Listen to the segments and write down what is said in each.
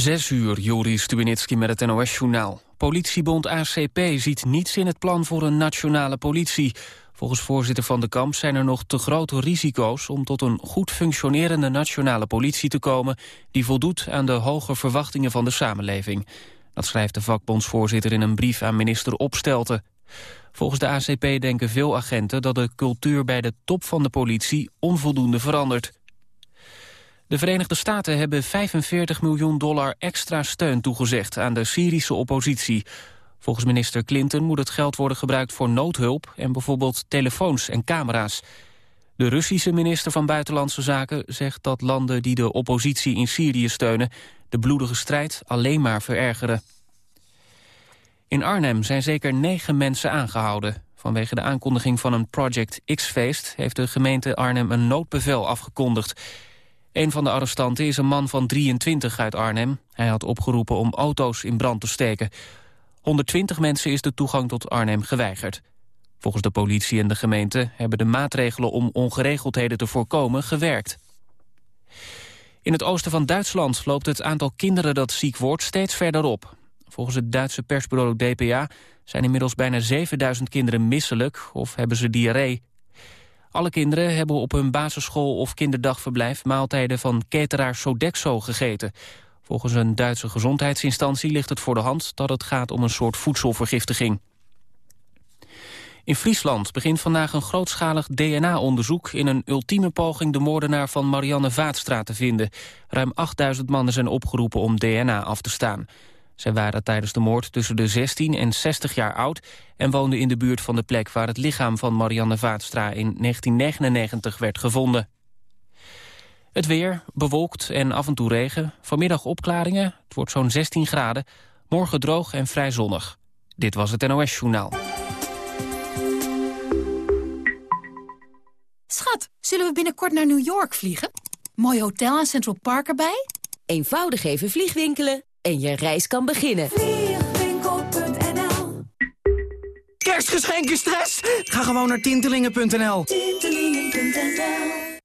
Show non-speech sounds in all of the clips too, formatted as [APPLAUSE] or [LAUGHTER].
Zes uur, Joris Stubenitski met het NOS-journaal. Politiebond ACP ziet niets in het plan voor een nationale politie. Volgens voorzitter Van de Kamp zijn er nog te grote risico's... om tot een goed functionerende nationale politie te komen... die voldoet aan de hoge verwachtingen van de samenleving. Dat schrijft de vakbondsvoorzitter in een brief aan minister Opstelten. Volgens de ACP denken veel agenten dat de cultuur bij de top van de politie onvoldoende verandert. De Verenigde Staten hebben 45 miljoen dollar extra steun toegezegd aan de Syrische oppositie. Volgens minister Clinton moet het geld worden gebruikt voor noodhulp en bijvoorbeeld telefoons en camera's. De Russische minister van Buitenlandse Zaken zegt dat landen die de oppositie in Syrië steunen de bloedige strijd alleen maar verergeren. In Arnhem zijn zeker negen mensen aangehouden. Vanwege de aankondiging van een Project X-feest heeft de gemeente Arnhem een noodbevel afgekondigd. Een van de arrestanten is een man van 23 uit Arnhem. Hij had opgeroepen om auto's in brand te steken. 120 mensen is de toegang tot Arnhem geweigerd. Volgens de politie en de gemeente hebben de maatregelen om ongeregeldheden te voorkomen gewerkt. In het oosten van Duitsland loopt het aantal kinderen dat ziek wordt steeds verder op. Volgens het Duitse persbureau DPA zijn inmiddels bijna 7000 kinderen misselijk of hebben ze diarree. Alle kinderen hebben op hun basisschool of kinderdagverblijf maaltijden van cateraar Sodexo gegeten. Volgens een Duitse gezondheidsinstantie ligt het voor de hand dat het gaat om een soort voedselvergiftiging. In Friesland begint vandaag een grootschalig DNA-onderzoek... in een ultieme poging de moordenaar van Marianne Vaatstra te vinden. Ruim 8000 mannen zijn opgeroepen om DNA af te staan. Zij waren tijdens de moord tussen de 16 en 60 jaar oud... en woonden in de buurt van de plek waar het lichaam van Marianne Vaatstra... in 1999 werd gevonden. Het weer, bewolkt en af en toe regen. Vanmiddag opklaringen, het wordt zo'n 16 graden. Morgen droog en vrij zonnig. Dit was het NOS Journaal. Schat, zullen we binnenkort naar New York vliegen? Mooi hotel en Central Park erbij? Eenvoudig even vliegwinkelen en je reis kan beginnen. Vliegwinkel.nl Kerstgeschenken stress? Ga gewoon naar tintelingen.nl. Tintelingen.nl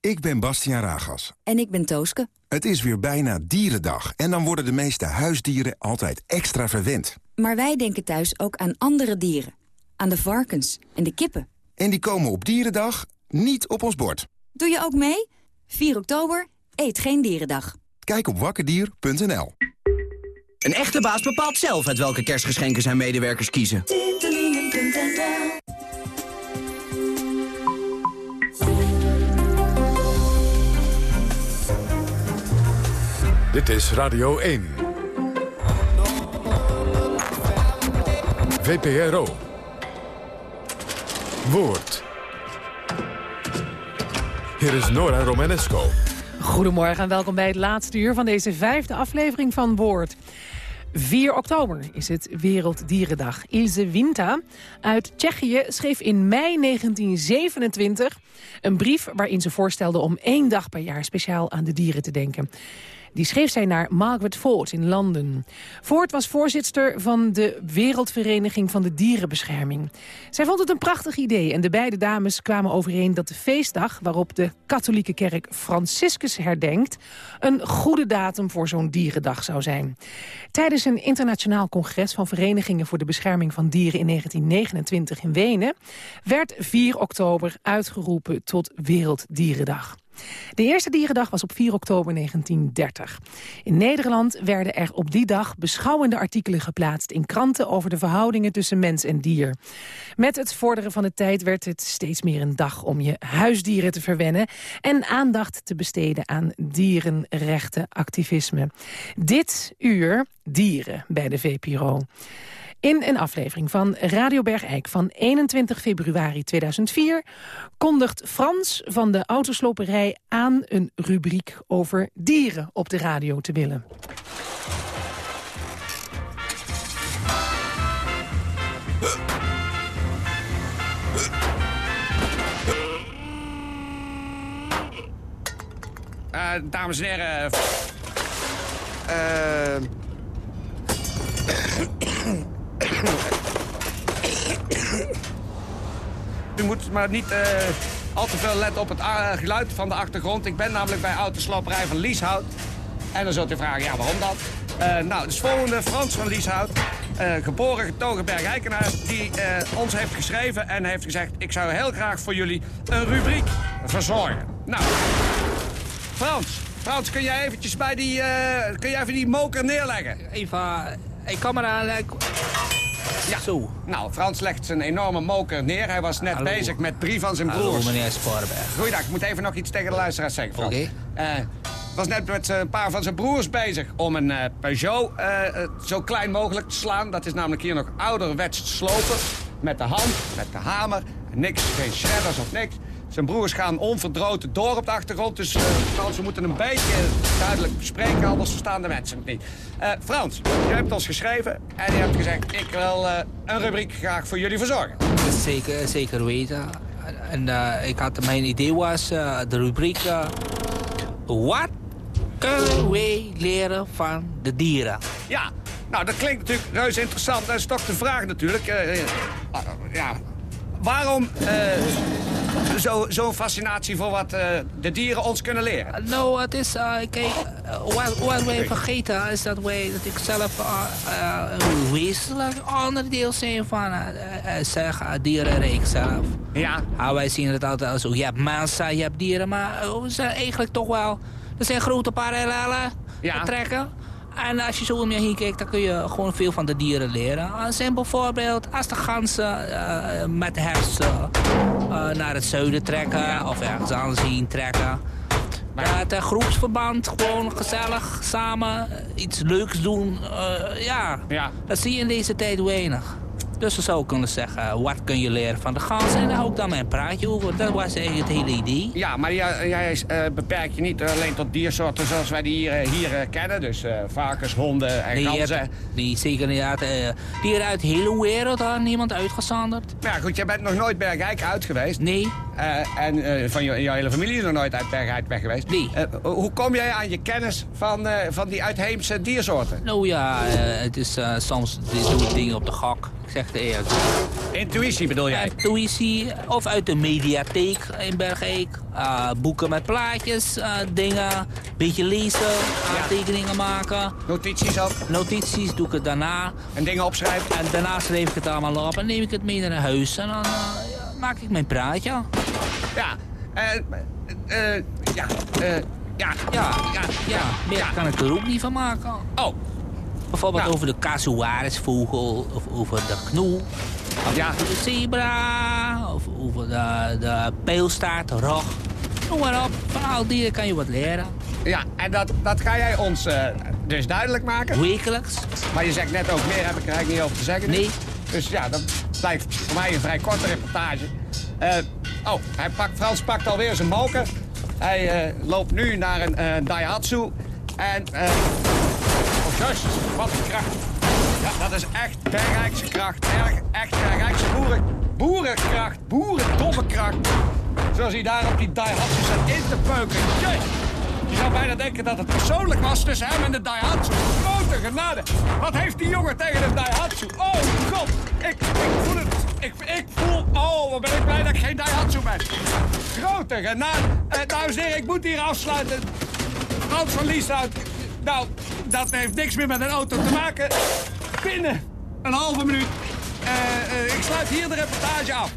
Ik ben Bastiaan Ragas. En ik ben Tooske. Het is weer bijna dierendag en dan worden de meeste huisdieren altijd extra verwend. Maar wij denken thuis ook aan andere dieren. Aan de varkens en de kippen. En die komen op dierendag niet op ons bord. Doe je ook mee? 4 oktober, eet geen dierendag. Kijk op wakkerdier.nl. Een echte baas bepaalt zelf uit welke kerstgeschenken zijn medewerkers kiezen. Dit is Radio 1. VPRO. Woord. Hier is Nora Romanesco. Goedemorgen en welkom bij het laatste uur van deze vijfde aflevering van Woord. 4 oktober is het Werelddierendag. Ilse Winta uit Tsjechië schreef in mei 1927 een brief waarin ze voorstelde om één dag per jaar speciaal aan de dieren te denken. Die schreef zij naar Margaret Ford in Londen. Ford was voorzitter van de Wereldvereniging van de Dierenbescherming. Zij vond het een prachtig idee en de beide dames kwamen overeen dat de feestdag... waarop de katholieke kerk Franciscus herdenkt... een goede datum voor zo'n dierendag zou zijn. Tijdens een internationaal congres van Verenigingen voor de Bescherming van Dieren in 1929 in Wenen... werd 4 oktober uitgeroepen tot Werelddierendag. De eerste dierendag was op 4 oktober 1930. In Nederland werden er op die dag beschouwende artikelen geplaatst... in kranten over de verhoudingen tussen mens en dier. Met het vorderen van de tijd werd het steeds meer een dag... om je huisdieren te verwennen... en aandacht te besteden aan dierenrechtenactivisme. Dit uur dieren bij de VPRO. In een aflevering van Radio Bergijk van 21 februari 2004... kondigt Frans van de Autosloperij aan een rubriek over dieren op de radio te willen. Eh, dames en heren. Eh. U moet maar niet eh, al te veel letten op het eh, geluid van de achtergrond. Ik ben namelijk bij autoslapperij van Lieshout. En dan zult u vragen, ja, waarom dat? Eh, nou, de volgende Frans van Lieshout, eh, geboren getogen Bergijkenaar... die ons heeft geschreven en heeft gezegd... ik zou heel graag voor jullie een rubriek verzorgen. Nou, Frans, Frans, kun jij eventjes bij die, kun jij even die moker neerleggen? Even, ik eraan. Ik... Ja. Zo. Nou, Frans legt zijn enorme moker neer. Hij was net Hallo. bezig met drie van zijn Hallo, broers. meneer Sporenberg. Goeiedag, ik moet even nog iets tegen de luisteraars zeggen, Frans. Oké. Eh, was net met een paar van zijn broers bezig om een eh, Peugeot eh, eh, zo klein mogelijk te slaan. Dat is namelijk hier nog ouderwets slopen. Met de hand, met de hamer. Niks, geen shredders of niks. Zijn broers gaan onverdroten door op de achtergrond. Dus eh, Frans, we moeten een beetje duidelijk bespreken, anders verstaan de mensen het niet. Eh, Frans, je hebt ons geschreven en je hebt gezegd... ik wil eh, een rubriek graag voor jullie verzorgen. Zeker, zeker weten. En ik had, mijn idee was, de rubriek... wat kunnen wij leren van de dieren? Ja, nou dat klinkt natuurlijk reuze interessant. Dat is toch de vraag natuurlijk. ah, ja, waarom zo- zo'n fascinatie voor wat eh, de dieren ons kunnen leren? Nou, het is, kijk, wat, wat wij vergeten is dat wij, dat ik zelf eh, eh, een wezenlijk onderdeel zijn van zeg, dierenrijk zelf. Ja, Ah, wij zien het altijd als, je hebt mensen, je hebt dieren, maar we zijn eigenlijk toch wel, er zijn grote parallellen Ja. te trekken. En als je zo om je heen kijkt, dan kun je gewoon veel van de dieren leren. Uh, zijn bijvoorbeeld als de ganzen eh, met hersen naar het zuiden trekken of ergens anders heen trekken. Ja, het eh, groepsverband, gewoon gezellig samen eh, iets leuks doen. eh, ja, Ja. dat zie je in deze tijd weinig. Dus we zou kunnen zeggen, wat kun je leren van de ganzen? En daar hou ik dan mijn praatje over. Dat was eigenlijk het hele idee. ja maar jij, jij eh, beperkt je niet alleen tot diersoorten zoals wij die hier, eh, hier eh, kennen. Dus eh, varkens, honden en Nee, ganzen. nee, zeker uit, eh, dieren uit de hele wereld had niemand uitgezonderd. Maar ja, goed, jij bent nog nooit Bergijk uit geweest. Nee, en van je, jouw hele familie is nog nooit uit Bergijk weg geweest. Nee. Hoe kom jij aan je kennis van, van die uitheemse diersoorten? nou ja, het is soms doe ik dingen op de gok. Ik zeg het eerlijk. Intuïtie bedoel jij? Intuïtie of uit de mediatheek in Bergijk. Eh, boeken met plaatjes, eh, dingen, beetje lezen, aantekeningen maken. Notities ook Notities doe ik het daarna. en dingen opschrijven? En daarna schreef ik het allemaal op en neem ik het mee naar huis. En dan eh, maak ik mijn praatje. Ja. Eh, eh, ja. eh, ja. Ja, ja, ja. Meer Ja. kan ik er ook niet van maken. Oh. Bijvoorbeeld Nou. over de casuarisvogel, of over de knoel, of Ja. over de zebra, of over de, de peelstaart, de rog. Noem maar op, van al dieren kan je wat leren. Ja, en dat, dat ga jij ons eh, dus duidelijk maken. Wekelijks. Maar je zegt net ook, meer heb ik er eigenlijk niet over te zeggen. Nee. Dus ja, dat blijft voor mij een vrij korte reportage. Eh, oh, hij pakt, Frans pakt alweer zijn moker. Hij eh, loopt nu naar een Daihatsu. En, juist, wat een kracht. Ja, dat is echt Bergrijkse kracht. Erg, echt Bergrijkse boeren, boerenkracht, boerendomme kracht. Zoals hij daar op die Daihatsu zat in te peuken. Jezus. Je zou bijna denken dat het persoonlijk was tussen hem en de Daihatsu. Grote genade. Wat heeft die jongen tegen de Daihatsu? Oh god, ik, ik voel het. Ik, ik voel... Oh, wat ben ik blij dat ik geen Daihatsu ben. Grote genade. Eh, dames en heren, ik moet hier afsluiten. Frans van Lieshout. Nou, dat heeft niks meer met een auto te maken. Binnen een halve minuut. Eh, eh, ik sluit hier de reportage af.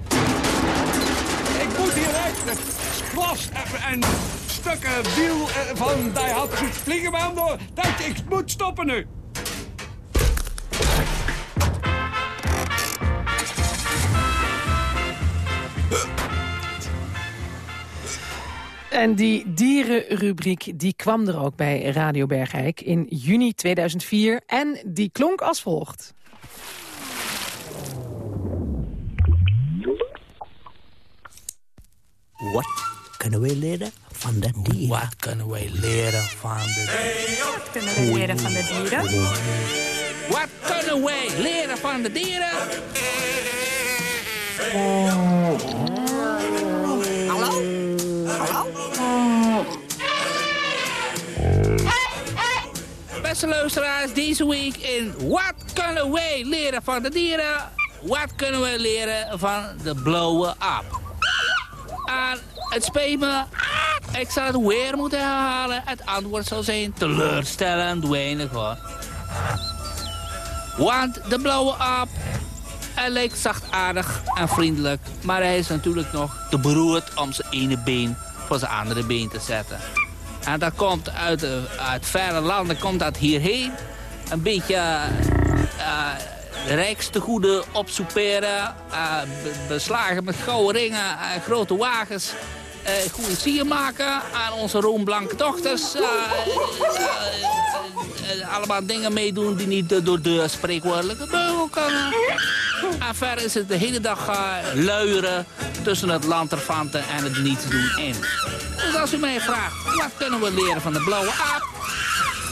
Ik moet hier weg. Glas en, en stukken wiel eh, van Daihatsu vliegen door. Dat, ik moet stoppen nu. En die dierenrubriek die kwam er ook bij Radio Bergijk in juni 2004. En die klonk als volgt. Wat kunnen we leren van de dieren? Wat kunnen wij leren van de Kunnen we leren van de dieren? Wat kunnen wij leren van de dieren? Beste luisteraars, deze week in Wat kunnen wij leren van de dieren? Wat kunnen wij leren van de blauwe aap? En het spijt me, Ik zal het weer moeten herhalen. Het antwoord zal zijn teleurstellend weinig hoor. Want de blauwe aap, hij lijkt zachtaardig en vriendelijk. Maar hij is natuurlijk nog te beroerd om zijn ene been voor zijn andere been te zetten. En dat komt uit, eh, uit verre landen, komt dat hierheen. Een beetje uh, rijkste goede opsoeperen. Uh, beslagen met gouden ringen en grote wagens. Uh, goede sier maken aan onze roomblanke dochters. Allemaal dingen meedoen die niet door de spreekwoordelijke beugel kunnen. En verder is het de hele dag luieren tussen het lanterfanten en het niets doen in. Dus als u mij vraagt, wat kunnen we leren van de blauwe aap?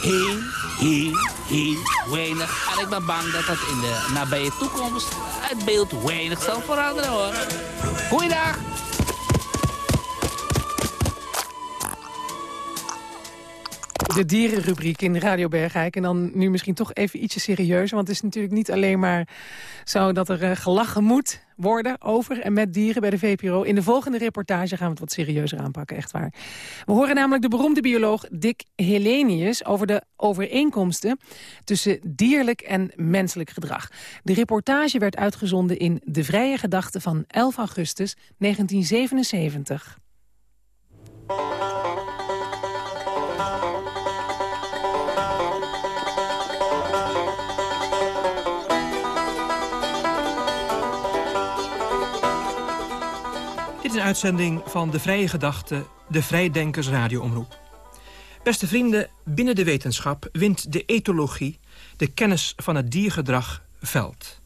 Heel, heel, heel weinig. En ik ben bang dat dat in de nabije toekomst het beeld weinig zal veranderen hoor. Goeiedag! De dierenrubriek in Radio Bergijk. En dan nu misschien toch even ietsje serieuzer. Want het is natuurlijk niet alleen maar zo dat er uh, gelachen moet worden over en met dieren bij de VPRO. In de volgende reportage gaan we het wat serieuzer aanpakken, echt waar. We horen namelijk de beroemde bioloog Dick Helenius over de overeenkomsten tussen dierlijk en menselijk gedrag. De reportage werd uitgezonden in De Vrije Gedachte van 11 augustus 1977. Dit is een uitzending van De Vrije Gedachte, de Vrijdenkers Radioomroep. Beste vrienden, binnen de wetenschap wint de etologie, de kennis van het diergedrag, veld.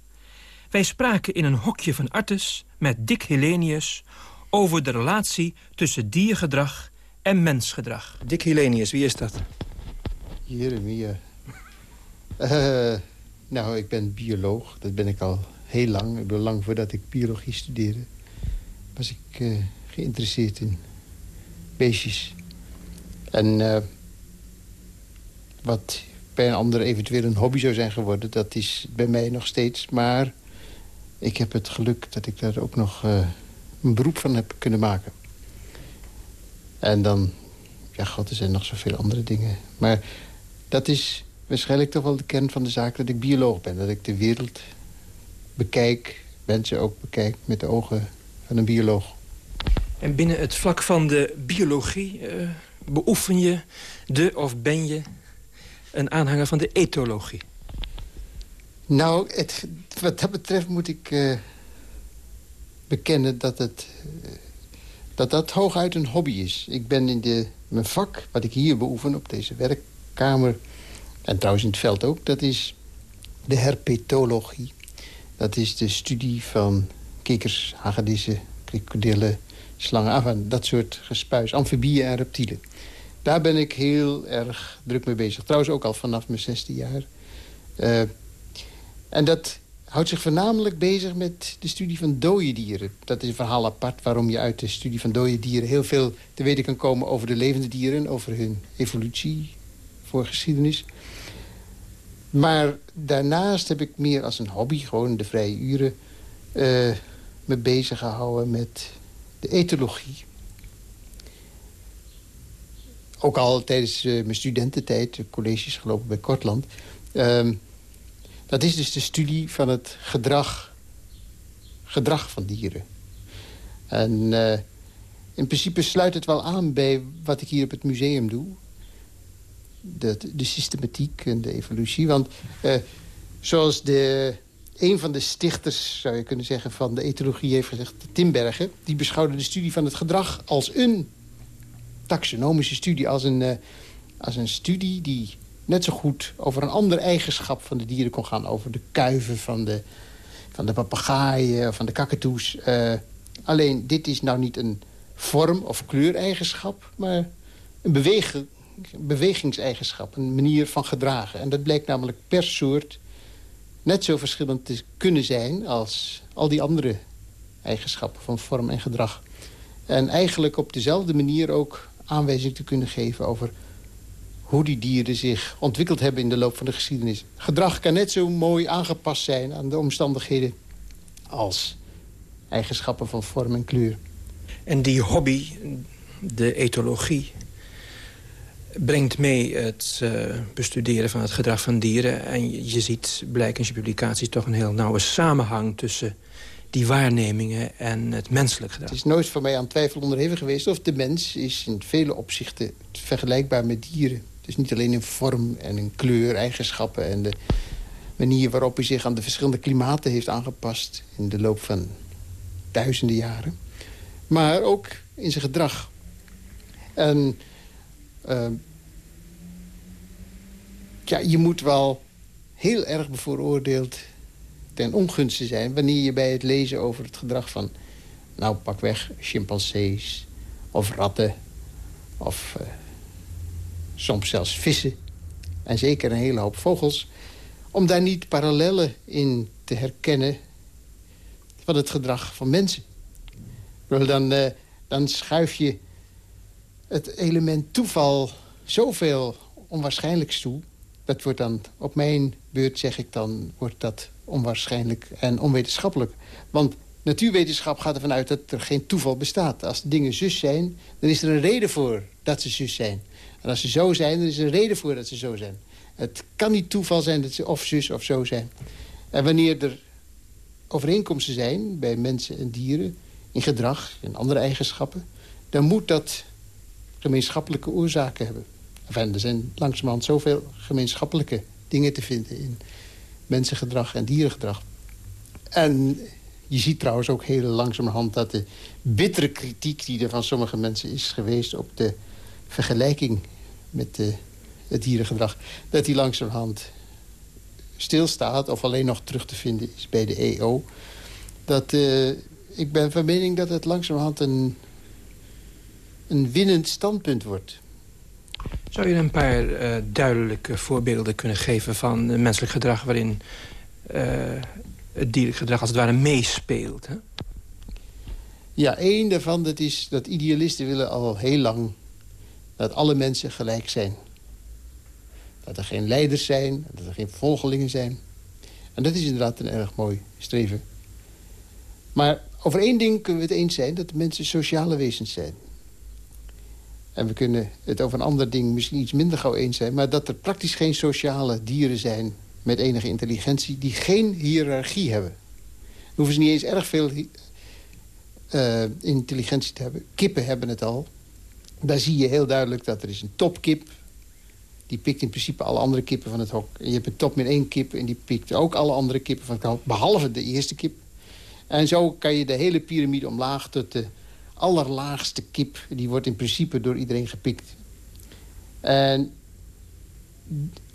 Wij spraken in een hokje van Artes met Dick Helenius over de relatie tussen diergedrag en mensgedrag. Dick Helenius, wie is dat? Jeremia. Uh, [LAUGHS] nou, ik ben bioloog. Dat ben ik al heel lang. Ik ben lang voordat ik biologie studeerde was ik uh, geïnteresseerd in beestjes. En uh, wat bij een ander eventueel een hobby zou zijn geworden... dat is bij mij nog steeds. Maar ik heb het geluk dat ik daar ook nog uh, een beroep van heb kunnen maken. En dan... Ja, god, er zijn nog zoveel andere dingen. Maar dat is waarschijnlijk toch wel de kern van de zaak... dat ik bioloog ben. Dat ik de wereld bekijk, mensen ook bekijk met de ogen van een bioloog. En binnen het vlak van de biologie uh, beoefen je de of ben je een aanhanger van de etologie? Nou, het, wat dat betreft moet ik uh, bekennen dat het, uh, dat dat hooguit een hobby is. Ik ben in de, mijn vak, wat ik hier beoefen op deze werkkamer... en trouwens in het veld ook, dat is de herpetologie. Dat is de studie van kikkers, hagedissen, krokodillen, slangen, af dat soort gespuis, amfibieën en reptielen. Daar ben ik heel erg druk mee bezig. Trouwens ook al vanaf mijn zesde jaar. Uh, en dat houdt zich voornamelijk bezig met de studie van dode dieren. Dat is een verhaal apart waarom je uit de studie van dode dieren... heel veel te weten kan komen over de levende dieren... over hun evolutie, voor geschiedenis. Maar daarnaast heb ik meer als een hobby, gewoon de vrije uren... Uh, me bezig gehouden met de etologie. Ook al tijdens uh, mijn studententijd, colleges gelopen bij Kortland. Uh, dat is dus de studie van het gedrag, gedrag van dieren. En uh, in principe sluit het wel aan bij wat ik hier op het museum doe. De, de systematiek en de evolutie. Want uh, zoals de een van de stichters, zou je kunnen zeggen, van de etologie heeft gezegd... Timbergen, die beschouwde de studie van het gedrag als een taxonomische studie. Als een, uh, als een studie die net zo goed over een ander eigenschap van de dieren kon gaan. Over de kuiven van de, van de papegaaien, van de kakatoes. Uh, alleen, dit is nou niet een vorm- of kleureigenschap... maar een beweging, bewegingseigenschap, een manier van gedragen. En dat blijkt namelijk per soort net zo verschillend te kunnen zijn... als al die andere eigenschappen van vorm en gedrag. En eigenlijk op dezelfde manier ook aanwijzing te kunnen geven... over hoe die dieren zich ontwikkeld hebben in de loop van de geschiedenis. Gedrag kan net zo mooi aangepast zijn aan de omstandigheden... als eigenschappen van vorm en kleur. En die hobby, de etologie brengt mee het uh, bestuderen van het gedrag van dieren. En je, je ziet, blijkt in zijn publicaties, toch een heel nauwe samenhang... tussen die waarnemingen en het menselijk gedrag. Het is nooit voor mij aan twijfel onderhevig geweest... of de mens is in vele opzichten vergelijkbaar met dieren. Dus niet alleen in vorm en in kleur, eigenschappen... en de manier waarop hij zich aan de verschillende klimaten heeft aangepast... in de loop van duizenden jaren. Maar ook in zijn gedrag. En uh, ja, je moet wel heel erg bevooroordeeld ten ongunste zijn... wanneer je bij het lezen over het gedrag van... nou, pakweg chimpansees of ratten of uh, soms zelfs vissen... en zeker een hele hoop vogels... om daar niet parallellen in te herkennen van het gedrag van mensen. Dan, uh, dan schuif je het element toeval zoveel onwaarschijnlijks toe... dat wordt dan, op mijn beurt zeg ik dan, wordt dat onwaarschijnlijk en onwetenschappelijk. Want natuurwetenschap gaat ervan uit dat er geen toeval bestaat. Als dingen zus zijn, dan is er een reden voor dat ze zus zijn. En als ze zo zijn, dan is er een reden voor dat ze zo zijn. Het kan niet toeval zijn dat ze of zus of zo zijn. En wanneer er overeenkomsten zijn bij mensen en dieren... in gedrag en andere eigenschappen... dan moet dat gemeenschappelijke oorzaken hebben. Er zijn langzamerhand zoveel gemeenschappelijke dingen te vinden... in mensengedrag en dierengedrag. En je ziet trouwens ook heel langzamerhand dat de bittere kritiek... die er van sommige mensen is geweest op de vergelijking met het dierengedrag... dat die langzamerhand stilstaat of alleen nog terug te vinden is bij de EO. Dat, uh, ik ben van mening dat het langzamerhand een, een winnend standpunt wordt. Zou je een paar uh, duidelijke voorbeelden kunnen geven van menselijk gedrag... waarin het dierlijk gedrag als het ware meespeelt? Hè? Ja, één daarvan dat is dat idealisten willen al heel lang... dat alle mensen gelijk zijn. Dat er geen leiders zijn, dat er geen volgelingen zijn. En dat is inderdaad een erg mooi streven. Maar over één ding kunnen we het eens zijn... dat de mensen sociale wezens zijn. En we kunnen het over een ander ding misschien iets minder gauw eens zijn... maar dat er praktisch geen sociale dieren zijn met enige intelligentie... die geen hiërarchie hebben. Dan hoeven ze niet eens erg veel uh, intelligentie te hebben. Kippen hebben het al. Daar zie je heel duidelijk dat er is een topkip... die pikt in principe alle andere kippen van het hok. En je hebt een top met één kip en die pikt ook alle andere kippen van het hok... behalve de eerste kip. En zo kan je de hele piramide omlaag tot de allerlaagste kip. Die wordt in principe door iedereen gepikt. En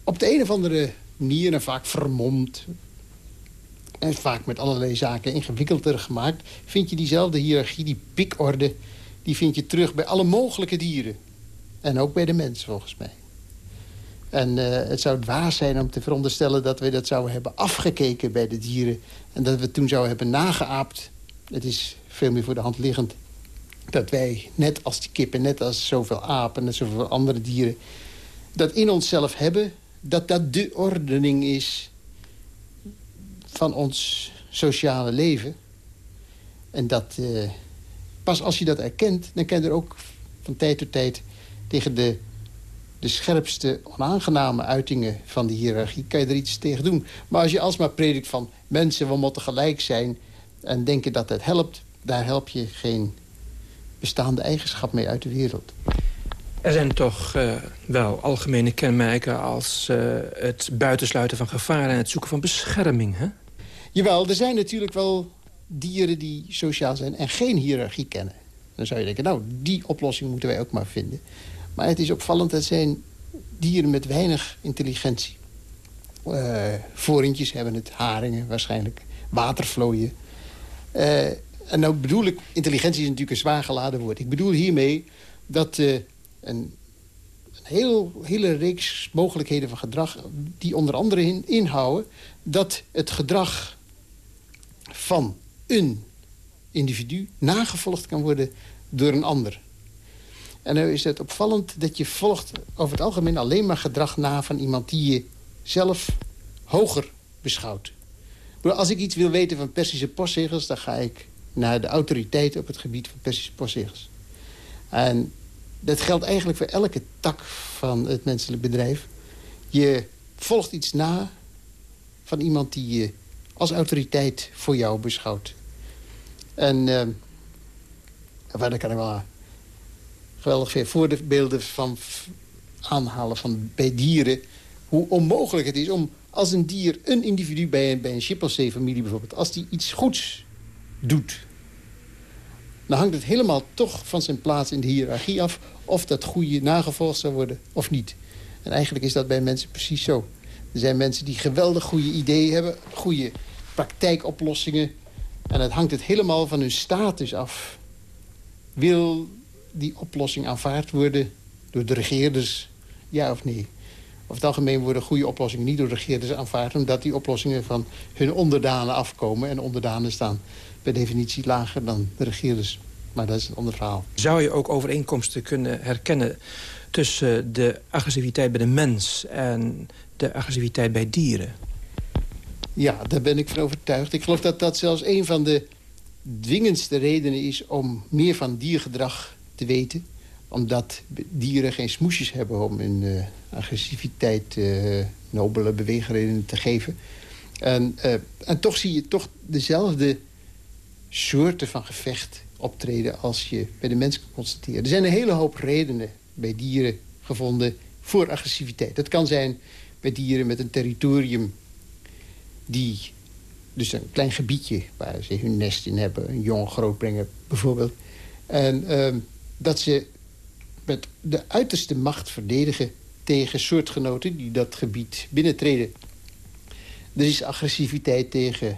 op de een of andere manier, en vaak vermomd... en vaak met allerlei zaken ingewikkelder gemaakt... vind je diezelfde hiërarchie, die pikorde... die vind je terug bij alle mogelijke dieren. En ook bij de mens, volgens mij. En uh, het zou dwaas zijn om te veronderstellen dat we dat zouden hebben afgekeken bij de dieren. En dat we toen zouden hebben nageaapt. Het is veel meer voor de hand liggend dat wij, net als die kippen, net als zoveel apen... en zoveel andere dieren, dat in onszelf hebben... dat dat de ordening is van ons sociale leven. En dat uh, pas als je dat erkent... dan kan je er ook van tijd tot tijd tegen de, de scherpste onaangename uitingen van de hiërarchie... kan je er iets tegen doen. Maar als je alsmaar predikt van mensen, we moeten gelijk zijn... en denken dat dat helpt, daar help je geen bestaande eigenschap mee uit de wereld. Er zijn toch uh, wel algemene kenmerken als uh, het buitensluiten van gevaren... en het zoeken van bescherming, hè? Jawel, er zijn natuurlijk wel dieren die sociaal zijn en geen hiërarchie kennen. Dan zou je denken, nou, die oplossing moeten wij ook maar vinden. Maar het is opvallend, dat zijn dieren met weinig intelligentie. Uh, voorintjes hebben het, haringen waarschijnlijk, watervlooien. Uh, en nou bedoel ik, intelligentie is natuurlijk een zwaar geladen woord. Ik bedoel hiermee dat uh, een, een heel, hele reeks mogelijkheden van gedrag... die onder andere in, inhouden dat het gedrag van een individu... nagevolgd kan worden door een ander. En nu is het opvallend dat je volgt over het algemeen alleen maar gedrag na... van iemand die je zelf hoger beschouwt. Als ik iets wil weten van Persische postzegels... dan ga ik naar de autoriteit op het gebied van Persische postzegels. En dat geldt eigenlijk voor elke tak van het menselijk bedrijf. Je volgt iets na van iemand die je als autoriteit voor jou beschouwt. En uh, verder kan ik wel geweldig veel voorbeelden van aanhalen van bij dieren... hoe onmogelijk het is om als een dier, een individu bij een, bij een chimpansee-familie bijvoorbeeld... als die iets goeds doet... dan hangt het helemaal toch van zijn plaats in de hiërarchie af... of dat goede nagevolgd zou worden of niet. En eigenlijk is dat bij mensen precies zo. Er zijn mensen die geweldig goede ideeën hebben... goede praktijkoplossingen. En het hangt het helemaal van hun status af. Wil die oplossing aanvaard worden door de regeerders, ja of nee? Over het algemeen worden goede oplossingen niet door de regeerders aanvaard... omdat die oplossingen van hun onderdanen afkomen. En onderdanen staan per definitie lager dan de regeerders. Maar dat is een ander verhaal. Zou je ook overeenkomsten kunnen herkennen tussen de agressiviteit bij de mens... en de agressiviteit bij dieren? Ja, daar ben ik van overtuigd. Ik geloof dat dat zelfs een van de dwingendste redenen is... om meer van diergedrag te weten. Omdat dieren geen smoesjes hebben om hun uh, agressiviteit... Uh, nobele beweegredenen te geven. En, uh, en toch zie je toch dezelfde soorten van gevecht optreden... als je bij de mens kan constateren. Er zijn een hele hoop redenen bij dieren gevonden voor agressiviteit. Dat kan zijn bij dieren met een territorium die... Dus een klein gebiedje waar ze hun nest in hebben, een jongen grootbrengen bijvoorbeeld. En uh, dat ze met de uiterste macht verdedigen tegen soortgenoten die dat gebied binnentreden. Er is agressiviteit tegen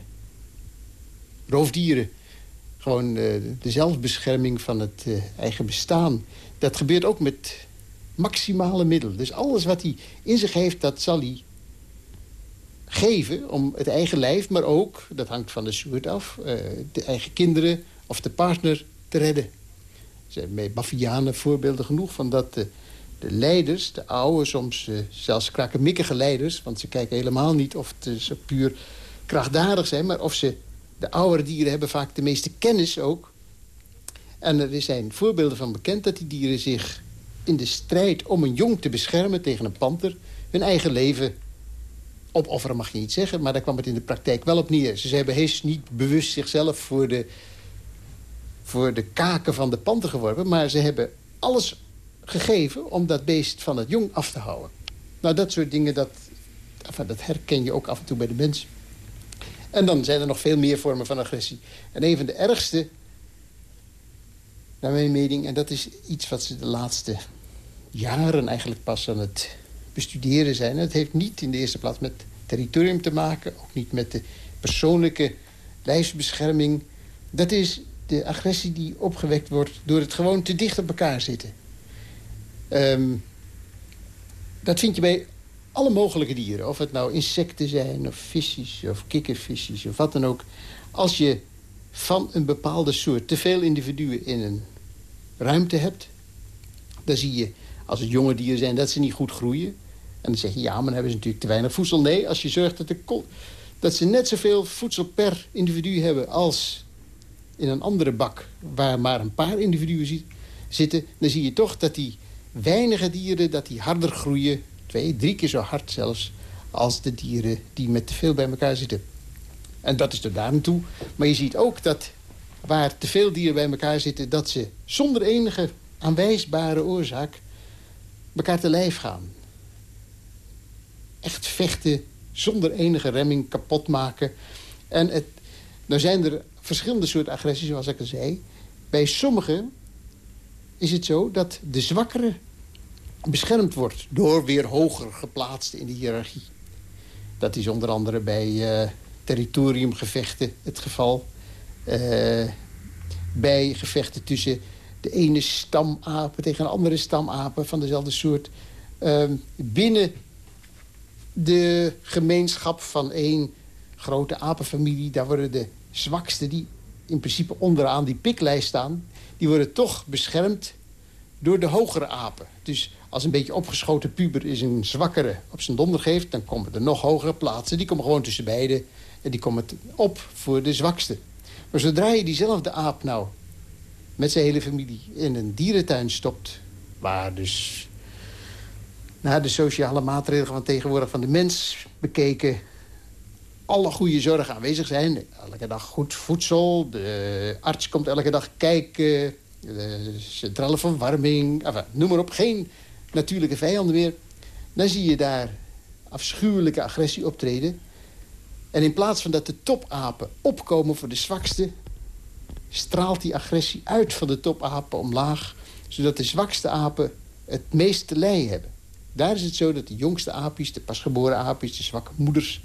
roofdieren. Gewoon uh, de zelfbescherming van het uh, eigen bestaan. Dat gebeurt ook met maximale middelen. Dus alles wat hij in zich heeft, dat zal hij geven om het eigen lijf, maar ook, dat hangt van de soort af... Uh, de eigen kinderen of de partner te redden. Zijn bij Bavianen voorbeelden genoeg van dat de, de leiders, de oude, soms uh, zelfs krakkemikkige leiders... want ze kijken helemaal niet of ze puur krachtdadig zijn... maar of ze, de oudere dieren hebben vaak de meeste kennis ook. En er zijn voorbeelden van bekend dat die dieren zich in de strijd om een jong te beschermen tegen een panter... hun eigen leven opofferen mag je niet zeggen, maar daar kwam het in de praktijk wel op neer. Ze hebben heus niet bewust zichzelf voor de, voor de kaken van de panter geworpen... maar ze hebben alles gegeven om dat beest van het jong af te houden. Nou, dat soort dingen, dat, dat herken je ook af en toe bij de mens. En dan zijn er nog veel meer vormen van agressie. En een van de ergste, naar mijn mening... en dat is iets wat ze de laatste jaren eigenlijk pas aan het bestuderen zijn. het heeft niet in de eerste plaats met territorium te maken. Ook niet met de persoonlijke lijfsbescherming. Dat is de agressie die opgewekt wordt door het gewoon te dicht op elkaar zitten. Um, dat vind je bij alle mogelijke dieren. Of het nou insecten zijn, of visjes, of kikkervisjes, of wat dan ook. Als je van een bepaalde soort te veel individuen in een ruimte hebt... dan zie je, als het jonge dieren zijn, dat ze niet goed groeien. En dan zeg je, ja, maar dan hebben ze natuurlijk te weinig voedsel. Nee, als je zorgt dat, dat ze net zoveel voedsel per individu hebben... als in een andere bak waar maar een paar individuen zitten... dan zie je toch dat die weinige dieren dat die harder groeien... twee, drie keer zo hard zelfs... als de dieren die met te veel bij elkaar zitten. En dat is tot daar toe. Maar je ziet ook dat waar te veel dieren bij elkaar zitten... dat ze zonder enige aanwijsbare oorzaak elkaar te lijf gaan echt vechten zonder enige remming kapot maken. En het, nou zijn er verschillende soorten agressie, zoals ik al zei. Bij sommigen is het zo dat de zwakkere beschermd wordt... door weer hoger geplaatsten in de hiërarchie. Dat is onder andere bij uh, territoriumgevechten het geval. Uh, bij gevechten tussen de ene stamapen tegen een andere stamapen van dezelfde soort. Uh, binnen de gemeenschap van één grote apenfamilie... daar worden de zwakste die in principe onderaan die piklijst staan... die worden toch beschermd door de hogere apen. Dus als een beetje opgeschoten puber is een zwakkere op zijn donder geeft... dan komen er nog hogere plaatsen. Die komen gewoon tussen beiden en die komen op voor de zwakste. Maar zodra je diezelfde aap nou met zijn hele familie in een dierentuin stopt... waar dus naar de sociale maatregelen van tegenwoordig van de mens bekeken... alle goede zorgen aanwezig zijn. Elke dag goed voedsel, de arts komt elke dag kijken... de centrale verwarming, noem maar op, geen natuurlijke vijanden meer. Dan zie je daar afschuwelijke agressie optreden. En in plaats van dat de topapen opkomen voor de zwakste... straalt die agressie uit van de topapen omlaag... zodat de zwakste apen het meeste te lijden hebben. Daar is het zo dat de jongste apies, de pasgeboren apies, de zwakke moeders...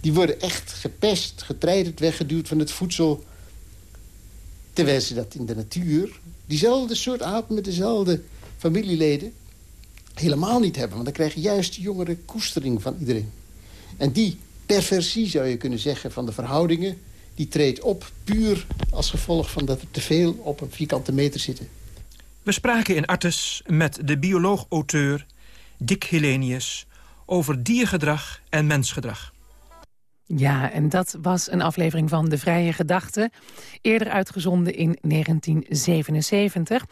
die worden echt gepest, getreiderd, weggeduwd van het voedsel... terwijl ze dat in de natuur, diezelfde soort apen met dezelfde familieleden... helemaal niet hebben. Want dan krijg je juist jongere koestering van iedereen. En die perversie, zou je kunnen zeggen, van de verhoudingen... die treedt op puur als gevolg van dat er te veel op een vierkante meter zitten. We spraken in Artes met de bioloog-auteur Dick Helenius... over diergedrag en mensgedrag. Ja, en dat was een aflevering van De Vrije Gedachte. Eerder uitgezonden in 1977.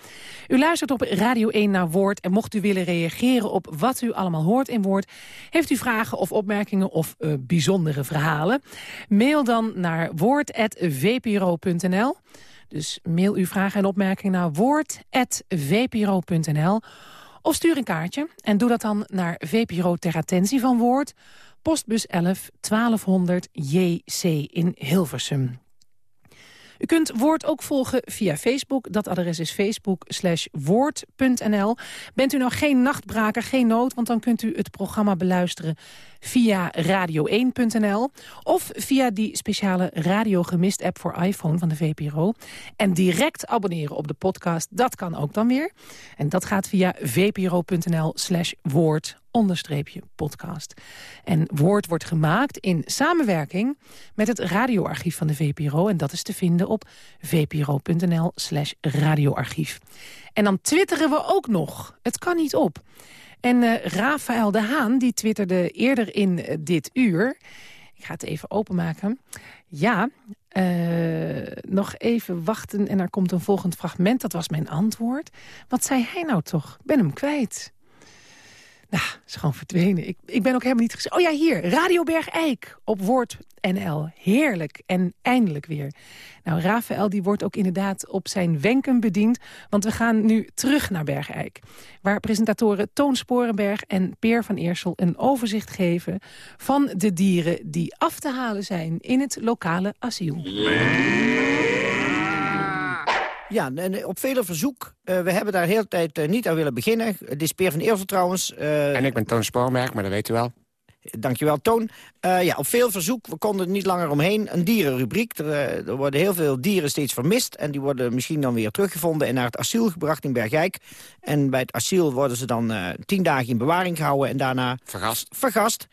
U luistert op Radio 1 naar Woord. En mocht u willen reageren op wat u allemaal hoort in Woord... heeft u vragen of opmerkingen of uh, bijzondere verhalen... mail dan naar woord.vpro.nl. Dus mail uw vragen en opmerkingen naar woord.vpro.nl. Of stuur een kaartje en doe dat dan naar VPRO ter attentie van Woord... postbus 11 1200 JC in Hilversum. U kunt Woord ook volgen via Facebook. Dat adres is facebook woord.nl. Bent u nog geen nachtbraker, geen nood... want dan kunt u het programma beluisteren via radio1.nl... of via die speciale Radio Gemist app voor iPhone van de VPRO. En direct abonneren op de podcast, dat kan ook dan weer. En dat gaat via vpro.nl slash woord onderstreepje podcast. En Woord wordt gemaakt in samenwerking met het radioarchief van de VPRO. En dat is te vinden op vpro.nl slash radioarchief. En dan twitteren we ook nog. Het kan niet op. En uh, Rafael de Haan, die twitterde eerder in uh, dit uur... Ik ga het even openmaken. Ja, uh, nog even wachten en er komt een volgend fragment. Dat was mijn antwoord. Wat zei hij nou toch? ben hem kwijt. Nou, is gewoon verdwenen. Ik, ik ben ook helemaal niet gezien. Oh ja, hier, Radio Bergijk op Woord NL. Heerlijk en eindelijk weer. Nou, Rafael die wordt ook inderdaad op zijn wenken bediend. Want we gaan nu terug naar Bergijk. Waar presentatoren Toon Sporenberg en Peer van Eersel een overzicht geven... van de dieren die af te halen zijn in het lokale asiel. Ja, en eh, op vele verzoek. Uh, we hebben daar de hele tijd uh, niet aan willen beginnen. Het is Peer van Eersel trouwens. Uh, en ik ben Toon Spoormerk, maar dat weet u wel. Dankjewel, Toon. ja, op veel verzoek, we konden er niet langer omheen. Een dierenrubriek. Er, er, worden heel veel dieren steeds vermist. En die worden misschien dan weer teruggevonden en naar het asiel gebracht in Bergijk. En bij het asiel worden ze dan tien dagen in bewaring gehouden en daarna... Vergast. Vergast.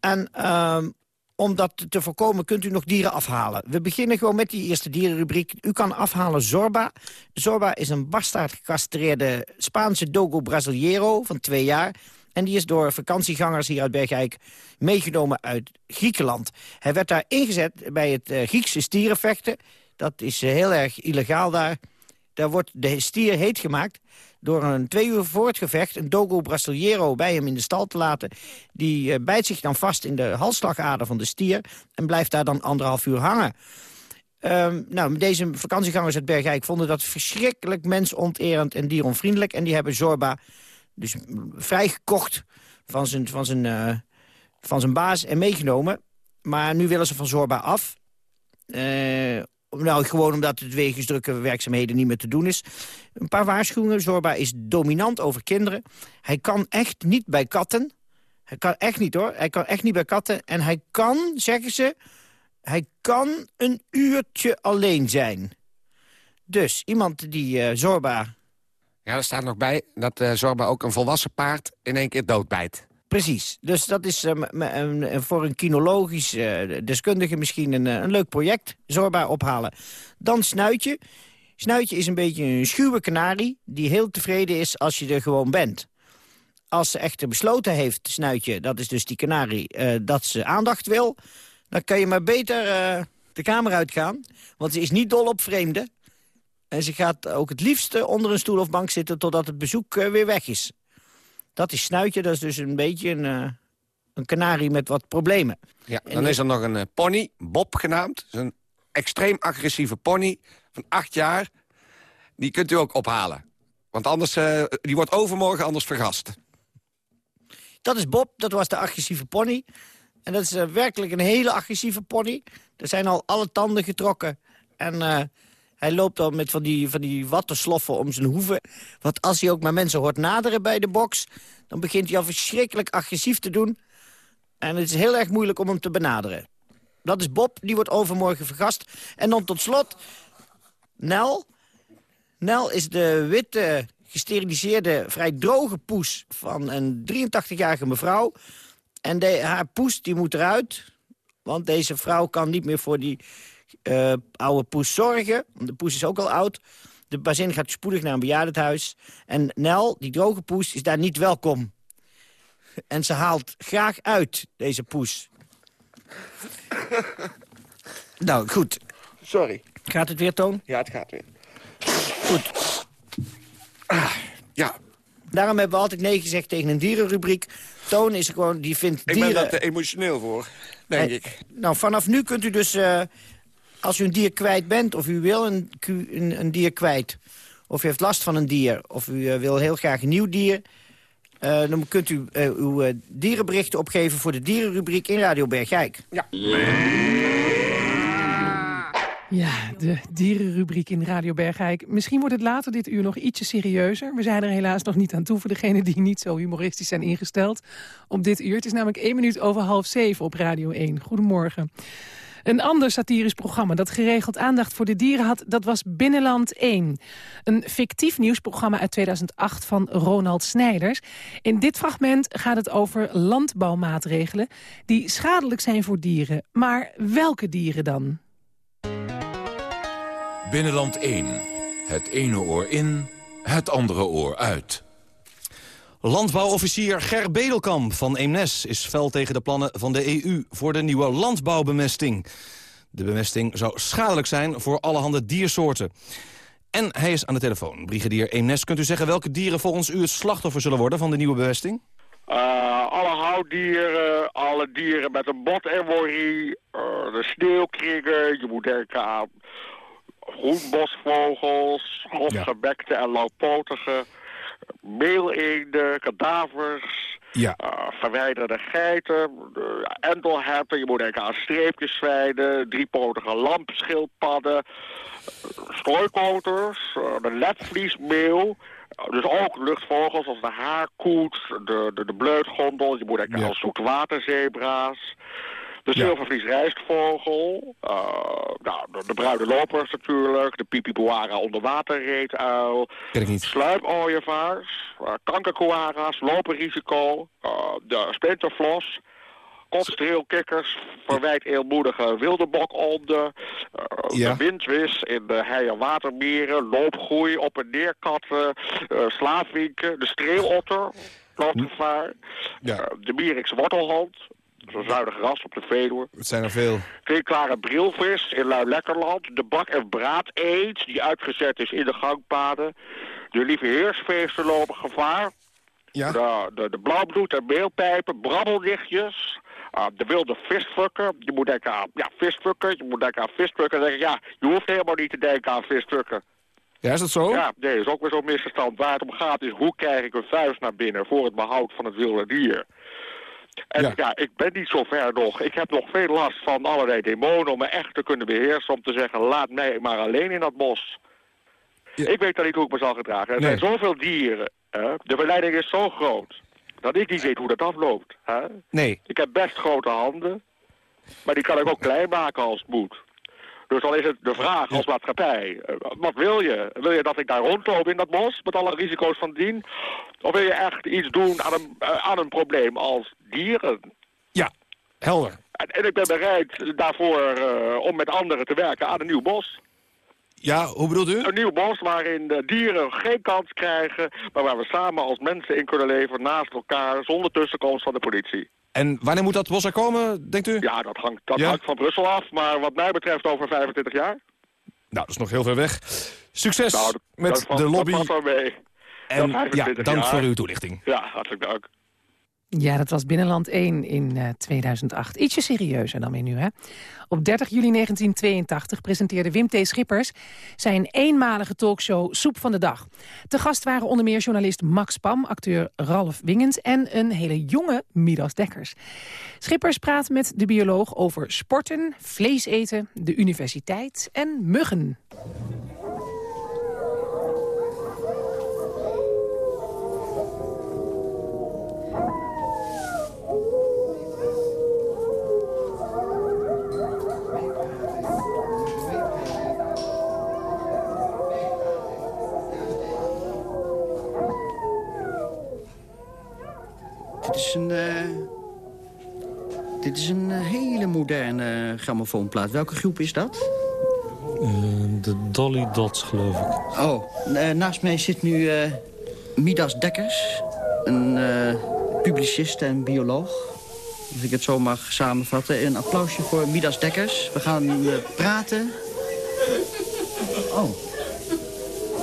En ehm, om dat te voorkomen kunt u nog dieren afhalen. We beginnen gewoon met die eerste dierenrubriek. U kan afhalen Zorba. Zorba is een bastaard gecastreerde Spaanse Dogo Brasileiro van twee jaar. En die is door vakantiegangers hier uit Bergijk meegenomen uit Griekenland. Hij werd daar ingezet bij het uh, Griekse stierenvechten. Dat is uh, heel erg illegaal daar. Daar wordt de stier heet gemaakt door een twee uur voor het gevecht... een Dogo Brasileiro bij hem in de stal te laten. Die uh, bijt zich dan vast in de halsslagader van de stier... en blijft daar dan anderhalf uur hangen. Um, nou, deze vakantiegangers uit Bergijk vonden dat verschrikkelijk mensonterend en dieronvriendelijk. En die hebben Zorba dus vrijgekocht van zijn, van zijn, uh, van zijn baas en meegenomen. Maar nu willen ze van Zorba af. Uh, nou, gewoon omdat het wegens drukke werkzaamheden niet meer te doen is. Een paar waarschuwingen. Zorba is dominant over kinderen. Hij kan echt niet bij katten. Hij kan echt niet hoor. Hij kan echt niet bij katten. En hij kan, zeggen ze, hij kan een uurtje alleen zijn. Dus iemand die uh, Zorba... Ja, er staat nog bij dat uh, Zorba ook een volwassen paard in één keer doodbijt. Precies. Dus dat is um, voor een kinologisch uh, deskundige misschien een, een leuk project. Zorba ophalen. Dan Snuitje. Snuitje is een beetje een schuwe kanarie... die heel tevreden is als je er gewoon bent. Als ze echter besloten heeft, Snuitje, dat is dus die kanarie... Dat ze aandacht wil, dan kan je maar beter de kamer uitgaan. Want ze is niet dol op vreemden. En ze gaat ook het liefste onder een stoel of bank zitten totdat het bezoek eh, weer weg is. Dat is Snuitje, dat is dus een beetje een, eh, een kanarie met wat problemen. Ja, dan is er nog een eh, pony, Bob genaamd. Dat is een extreem agressieve pony van acht jaar. Die kunt u ook ophalen. Want anders, eh, die wordt overmorgen anders vergast. Dat is Bob, dat was de agressieve pony. En dat is werkelijk een hele agressieve pony. Er zijn al alle tanden getrokken. En hij loopt al met van die, van die wattensloffen om zijn hoeven. Want als hij ook maar mensen hoort naderen bij de box... dan begint hij al verschrikkelijk agressief te doen. En het is heel erg moeilijk om hem te benaderen. Dat is Bob, die wordt overmorgen vergast. En dan tot slot Nel. Nel is de witte, gesteriliseerde, vrij droge poes van een 83-jarige mevrouw. En de, haar poes die moet eruit, want deze vrouw kan niet meer voor die eh, oude poes zorgen. De poes is ook al oud. De bazin gaat spoedig naar een bejaardenhuis. En Nel, die droge poes, is daar niet welkom. En ze haalt graag uit, deze poes. [LAUGHS] nou, goed. Sorry. Gaat het weer, Toon? Ja, het gaat weer. Goed. ja. Daarom hebben we altijd nee gezegd tegen een dierenrubriek. Toon is gewoon, die vindt Ik dieren... ben daar te emotioneel voor, denk Eh, ik. Nou, vanaf nu kunt u dus, eh, als u een dier kwijt bent... of u wil een, een, een dier kwijt, of u heeft last van een dier... of u eh, wil heel graag een nieuw dier... eh, dan kunt u eh, uw eh, dierenberichten opgeven voor de dierenrubriek in Radio Bergijk. Ja. Ja, de dierenrubriek in Radio Bergijk. Misschien wordt het later dit uur nog ietsje serieuzer. We zijn er helaas nog niet aan toe voor degenen die niet zo humoristisch zijn ingesteld. Op dit uur, het is namelijk één minuut over half zeven op Radio 1. Goedemorgen. Een ander satirisch programma dat geregeld aandacht voor de dieren had... dat was Binnenland 1. Een fictief nieuwsprogramma uit 2008 van Ronald Snijders. In dit fragment gaat het over landbouwmaatregelen... die schadelijk zijn voor dieren. Maar welke dieren dan? Binnenland 1. Het ene oor in, het andere oor uit. Landbouwofficier Ger Bedelkamp van Eemnes is fel tegen de plannen van de EU voor de nieuwe landbouwbemesting. De bemesting zou schadelijk zijn voor allerhande diersoorten. En hij is aan de telefoon. Brigadier Eemnes, kunt u zeggen welke dieren volgens u het slachtoffer zullen worden van de nieuwe bemesting? Eh, alle houtdieren, alle dieren met een botemorie, eh de sneeuwkringen, je moet denken aan groenbosvogels, grofgebekte en lauwpotige, meeleenden, kadavers, Ja. eh, verwijderde geiten, endelherten, je moet denken aan streepjeszwijnen, driepotige lampschildpadden, eh, strooikoters, eh, de letvliesmeeuw, eh, dus ook luchtvogels als de haarkoets, de, de, de bleutgondel, je moet denken aan zoetwaterzebra's. De zilvervlies rijstvogel, eh, nou, de, de bruine lopers natuurlijk, de pipiboara onderwaterreetuil, sluipooievaars, uh, kankerkoara's, lopenrisico, eh, de splintervlos, kotstreelkikkers, verwijt eelmoedige wildebokonden, Ja. de windwis in de hei- en watermeren, loopgroei, op- en neerkatten, eh slaafwinken, de streelotter, loopt gevaar, Ja. de Mierix wortelhand, zo'n zuinig ras op de Veluwe. Het zijn er veel. Klinkklare brilvis in Luilekkerland. De bak- en braadeend die uitgezet is in de gangpaden. De lieve heersfeesten lopen gevaar. Ja. De, de, de blauwbloed en meelpijpen, brabbeldichtjes. ah, de wilde visfukker. Je moet denken aan ja, visfukker. Je moet denken aan visfukker. Dan denk ik, ja, je hoeft helemaal niet te denken aan visfukker. Ja, is dat zo? Ja, nee, dat is ook weer zo'n misverstand. Waar het om gaat is hoe krijg ik een vuist naar binnen voor het behoud van het wilde dier. En Ja. ja. ik ben niet zo ver nog. Ik heb nog veel last van allerlei demonen om me echt te kunnen beheersen. Om te zeggen, laat mij maar alleen in dat bos. Ik weet dan niet hoe ik me zal gedragen. Er Nee. zijn zoveel dieren. Hè? De verleiding is zo groot. Dat ik niet weet hoe dat afloopt. Hè? Nee. Ik heb best grote handen. Maar die kan ik ook klein maken als het moet. Dus dan is het de vraag als maatschappij. eh, Wat wil je? Wil je dat ik daar rondloop in dat bos met alle risico's van dien? Of wil je echt iets doen aan een, eh, aan een probleem als dieren? Ja, helder. En, en ik ben bereid daarvoor eh, om met anderen te werken aan een nieuw bos. Ja, hoe bedoelt u? Een nieuw bos waarin de dieren geen kans krijgen... maar waar we samen als mensen in kunnen leven naast elkaar... zonder tussenkomst van de politie. En wanneer moet dat er komen, denkt u? Ja, dat hangt, dat Ja? hangt van Brussel af. Maar wat mij betreft over 25 jaar. Nou, dat is nog heel ver weg. Succes Nou, met de lobby. Dat mee. En ja, 25 dank jaar. voor uw toelichting. Ja, hartelijk dank. Ja, dat was Binnenland 1 in eh, 2008. Ietsje serieuzer dan weer nu, hè? Op 30 juli 1982 presenteerde Wim T. Schippers... zijn eenmalige talkshow Soep van de Dag. Te gast waren onder meer journalist Max Pam... acteur Ralf Wingens en een hele jonge Midas Dekkers. Schippers praat met de bioloog over sporten, vlees eten... de universiteit en muggen. Dit is een... eh, dit is een eh, hele moderne grammofoonplaat. Welke groep is dat? de Dolly Dots, geloof ik. Oh, eh, naast mij zit nu eh, Midas Dekkers. Een eh, publicist en bioloog. Als ik het zo mag samenvatten. Een applausje voor Midas Dekkers. We gaan eh, praten... Oh.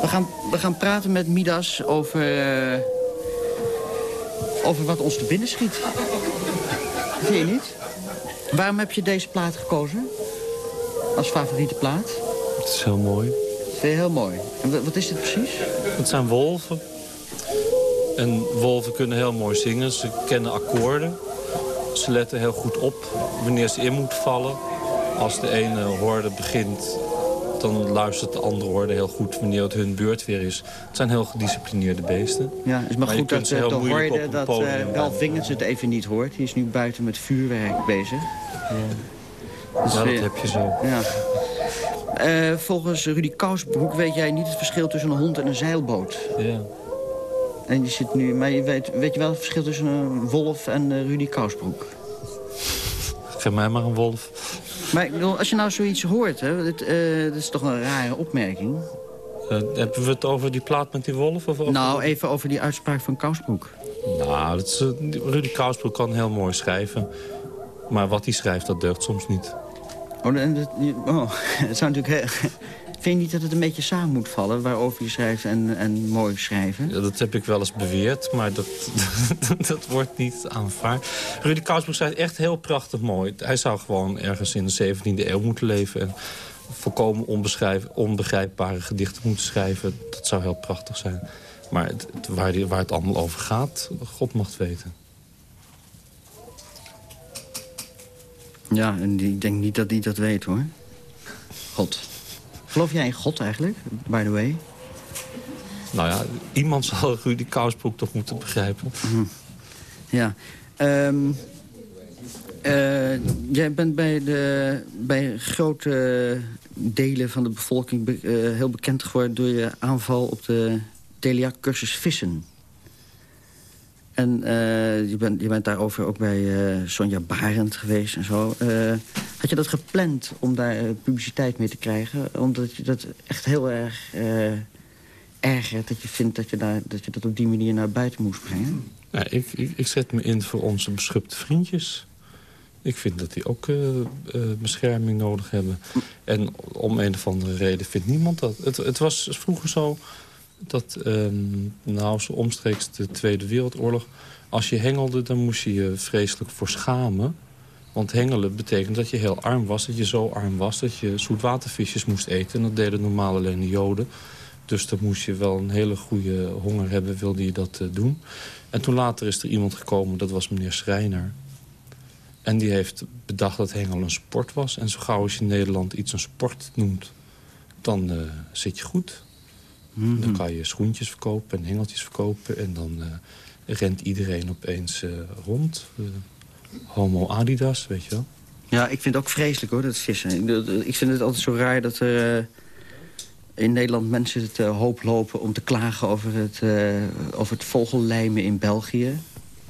We gaan, we gaan praten met Midas over... over wat ons te binnen schiet. Vind je niet? Waarom heb je deze plaat gekozen? Als favoriete plaat? Het is heel mooi. Vind je heel mooi. En wa- wat is dit precies? Het zijn wolven. En wolven kunnen heel mooi zingen. Ze kennen akkoorden. Ze letten heel goed op wanneer ze in moeten vallen. Als de ene hoorde begint, dan luistert de andere hoorde heel goed wanneer het hun beurt weer is. Het zijn heel gedisciplineerde beesten. Ja, het is maar, goed dat ze uh, heel te moeilijk hoorden op een dat eh Ralf Wingens het even niet hoort. Die is nu buiten met vuurwerk bezig. Dus, Ja, dat eh, heb je zo. Ja. Eh, volgens Rudy Kousbroek weet jij niet het verschil tussen een hond en een zeilboot. Ja. En je zit nu, maar je weet, weet je wel het verschil tussen een wolf en eh, Rudy Kousbroek? Geef mij maar een wolf. Maar ik bedoel, als je nou zoiets hoort, hè, dit, eh, dat is toch een rare opmerking. Eh, hebben we het over die plaat met die wolf? Of over Nou, even over die uitspraak van Kousbroek. Nou, dat is, eh, Rudy Kousbroek kan heel mooi schrijven. Maar wat hij schrijft, dat deugt soms niet. Oh, en dat, oh, [LAUGHS] het zou natuurlijk... heel- Vind je niet dat het een beetje samen moet vallen... waarover je schrijft en, en mooi schrijven? Ja, dat heb ik wel eens beweerd, maar dat, [LAUGHS] dat wordt niet aanvaard. Rudy Kousbroek schrijft echt heel prachtig mooi. Hij zou gewoon ergens in de 17e eeuw moeten leven... en volkomen onbeschrijf, onbegrijpbare gedichten moeten schrijven. Dat zou heel prachtig zijn. Maar het, het- waar, die- waar het allemaal over gaat, God mag het weten. Ja, en ik denk niet dat hij dat weet, hoor. God. Geloof jij in God eigenlijk, by the way? Nou ja, iemand zal Rudy Kousbroek toch moeten begrijpen. Ja. Ehm, eh, jij bent bij, de, bij grote delen van de bevolking be- eh, heel bekend geworden... door je aanval op de Delia-cursus vissen. En eh, je, bent, je bent daarover ook bij eh, Sonja Barend geweest en zo. Eh, had je dat gepland om daar publiciteit mee te krijgen? Omdat je dat echt heel erg ergert... dat je vindt dat je, daar, dat je dat op die manier naar buiten moest brengen? Ja, ik, ik, ik zet me in voor onze beschupte vriendjes. Ik vind dat die ook bescherming nodig hebben. En om een of andere reden vindt niemand dat. Het, het was vroeger zo dat, ehm, nou, zo omstreeks de Tweede Wereldoorlog... als je hengelde, dan moest je je vreselijk voor schamen. Want hengelen betekent dat je heel arm was. Dat je zo arm was dat je zoetwatervisjes moest eten. En dat deden normaal alleen de joden. Dus dan moest je wel een hele goede honger hebben, wilde je dat eh, doen. En toen later is er iemand gekomen, dat was meneer Schreiner. En die heeft bedacht dat hengel een sport was. En zo gauw als je Nederland iets een sport noemt, dan eh, zit je goed. Dan kan je schoentjes verkopen en hengeltjes verkopen. En dan eh, rent iedereen opeens eh, rond. Eh, homo Adidas, weet je wel. Ja, ik vind het ook vreselijk hoor, dat vissen. Ik, vind het altijd zo raar dat er eh, in Nederland mensen het hoop lopen... om te klagen over het, eh, over het vogellijmen in België.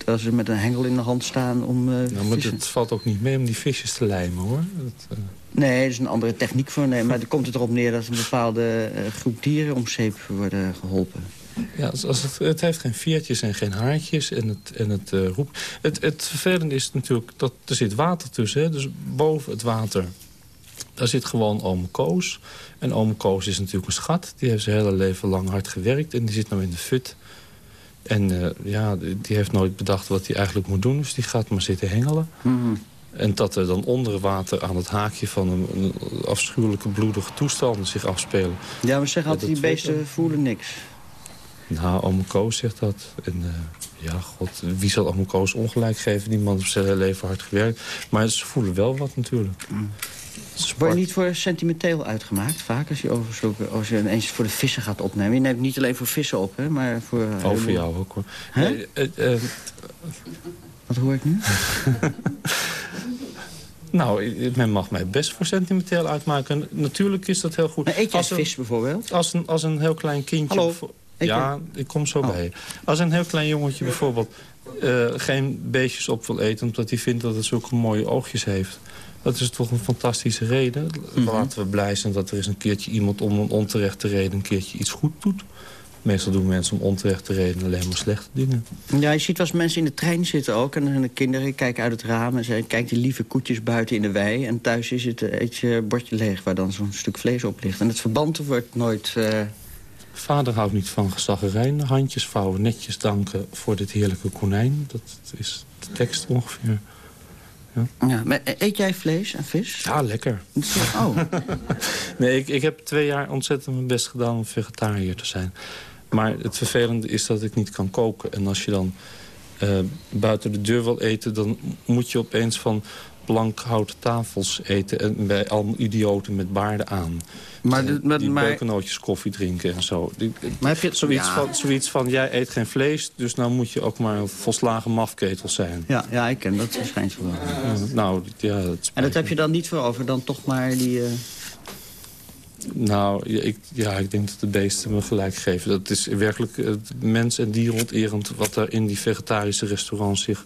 Terwijl ze met een hengel in de hand staan om eh Nou, maar het valt ook niet mee om die visjes te lijmen, hoor. Dat, eh, Nee, er is een andere techniek voor. Nee, maar dan komt het erop neer dat een bepaalde eh, groep dieren om zeep worden geholpen. Ja, als als het, het heeft geen veertjes en geen haartjes en het, en het eh, roept. Het, het vervelende is natuurlijk dat er zit water tussen. Hè? Dus boven het water Daar zit gewoon oom Koos. En oom Koos is natuurlijk een schat. Die heeft zijn hele leven lang hard gewerkt. En die zit nou in de fut. En eh, ja, die heeft nooit bedacht wat hij eigenlijk moet doen. Dus die gaat maar zitten hengelen. Mhm. En dat er dan onder water aan het haakje van een, een afschuwelijke bloedige toestanden zich afspelen. Ja, we zeggen Dat altijd, die beesten voelen niks. Nou, ome Koos zegt dat. En eh, ja, god, wie zal ome Koos ongelijk geven? Die man heeft zijn hele leven hard gewerkt. Maar ze voelen wel wat natuurlijk. Word je niet voor sentimenteel uitgemaakt? Vaak als je, over zulke, als je ineens voor de vissen gaat opnemen. Je neemt niet alleen voor vissen op, hè, maar voor... eh, Over jou ook hoor. Eh, eh, Wat hoor ik nu? [LAUGHS] nou, men mag mij best voor sentimenteel uitmaken. Natuurlijk is dat heel goed. Maar eet jij Als een- vis bijvoorbeeld? Als een, als een heel klein kindje... Hallo? Ik ja, ik kom zo bij je. Als een heel klein jongetje bijvoorbeeld geen beestjes op wil eten... omdat hij vindt dat het zulke mooie oogjes heeft... dat is toch een fantastische reden. Laten we blij zijn dat er eens een keertje iemand om een onterechte reden... een keertje iets goed doet. Meestal doen mensen om onterechte reden alleen maar slechte dingen. Ja, je ziet wel eens mensen in de trein zitten ook. En de kinderen kijken uit het raam en zeggen... kijk die lieve koetjes buiten in de wei. En thuis is het eh, eet je bordje leeg waar dan zo'n stuk vlees op ligt. En het verband wordt nooit... eh, Vader houdt niet van gezaggerijn. Handjes vouwen, netjes danken voor dit heerlijke konijn. Dat is de tekst ongeveer. Ja, maar e- eet jij vlees en vis? Ja, lekker. Oh. [LAUGHS] nee, ik, ik heb twee jaar ontzettend mijn best gedaan om vegetariër te zijn. Maar het vervelende is dat ik niet kan koken. En als je dan eh, buiten de deur wil eten... dan moet je opeens van blank houten tafels eten... en bij allemaal idioten met baarden aan. Maar de- maar- die maar- beukennootjes koffie drinken en zo. Die- Maar heb je- zoiets, ja. van, zoiets van, jij eet geen vlees... dus nou moet je ook maar een volslagen mafketel zijn. Ja, ja, ik ken dat waarschijnlijk wel. Ja, nou, ja, dat En dat heb je dan niet voor over, dan toch maar die... eh, Nou, ja, ik, ja, ik denk dat de beesten me gelijk geven. Dat is werkelijk eh, mens- en dieronterend... wat er in die vegetarische restaurants zich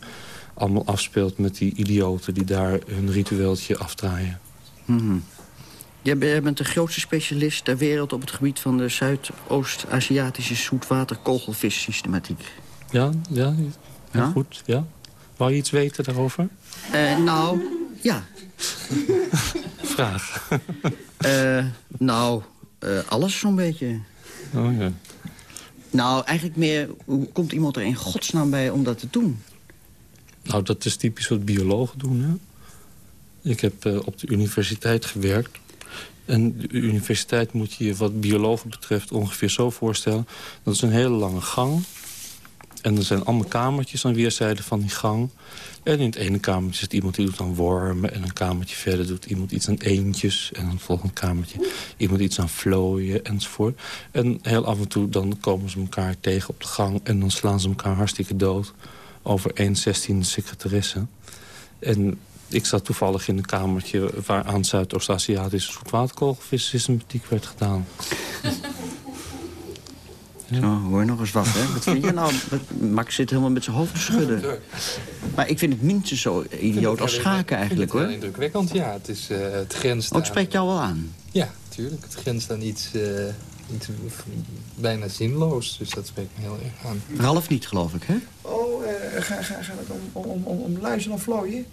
allemaal afspeelt... met die idioten die daar hun ritueeltje afdraaien. mhm. Jij bent- de grootste specialist ter wereld op het gebied van de Zuidoost-Aziatische zoetwater-kogelvissystematiek. Ja, ja, ja, Ja? goed, ja. Wou je iets weten daarover? Eh, nou, ja. [LAUGHS] Vraag. Eh, nou, eh, alles zo'n beetje. Oh ja. Nou, eigenlijk meer, hoe komt iemand er in godsnaam bij om dat te doen? Nou, dat is typisch wat biologen doen, hè? Ik heb eh, op de universiteit gewerkt. En de universiteit moet je wat biologen betreft ongeveer zo voorstellen. Dat is een hele lange gang. En er zijn allemaal kamertjes aan weerszijden van die gang. En in het ene kamertje zit iemand die doet aan wormen. En een kamertje verder doet iemand iets aan eendjes. En een volgend kamertje iemand iets aan vlooien enzovoort. En heel af en toe dan komen ze elkaar tegen op de gang. En dan slaan ze elkaar hartstikke dood over 1 16 secretaresse. En ik zat toevallig in een kamertje waar aan Zuidoost-Aziatische zoetwaterkogelvissystematiek werd gedaan. Zo, hoor nog eens wat, hè? Wat vind je nou? Max zit helemaal met zijn hoofd te schudden. Maar ik vind het minstens zo idioot als schaken eigenlijk, Het hoor. is indrukwekkend, ja. Het, is, eh, het grenst Oh, het aan- spreekt jou wel aan. Ja, tuurlijk. Het grenst aan iets, eh, iets bijna zinloos. Dus dat spreekt me heel erg aan. Ralf niet, geloof ik, hè? Ga, ga, gaat het om, om, om, om luizen of vlooien?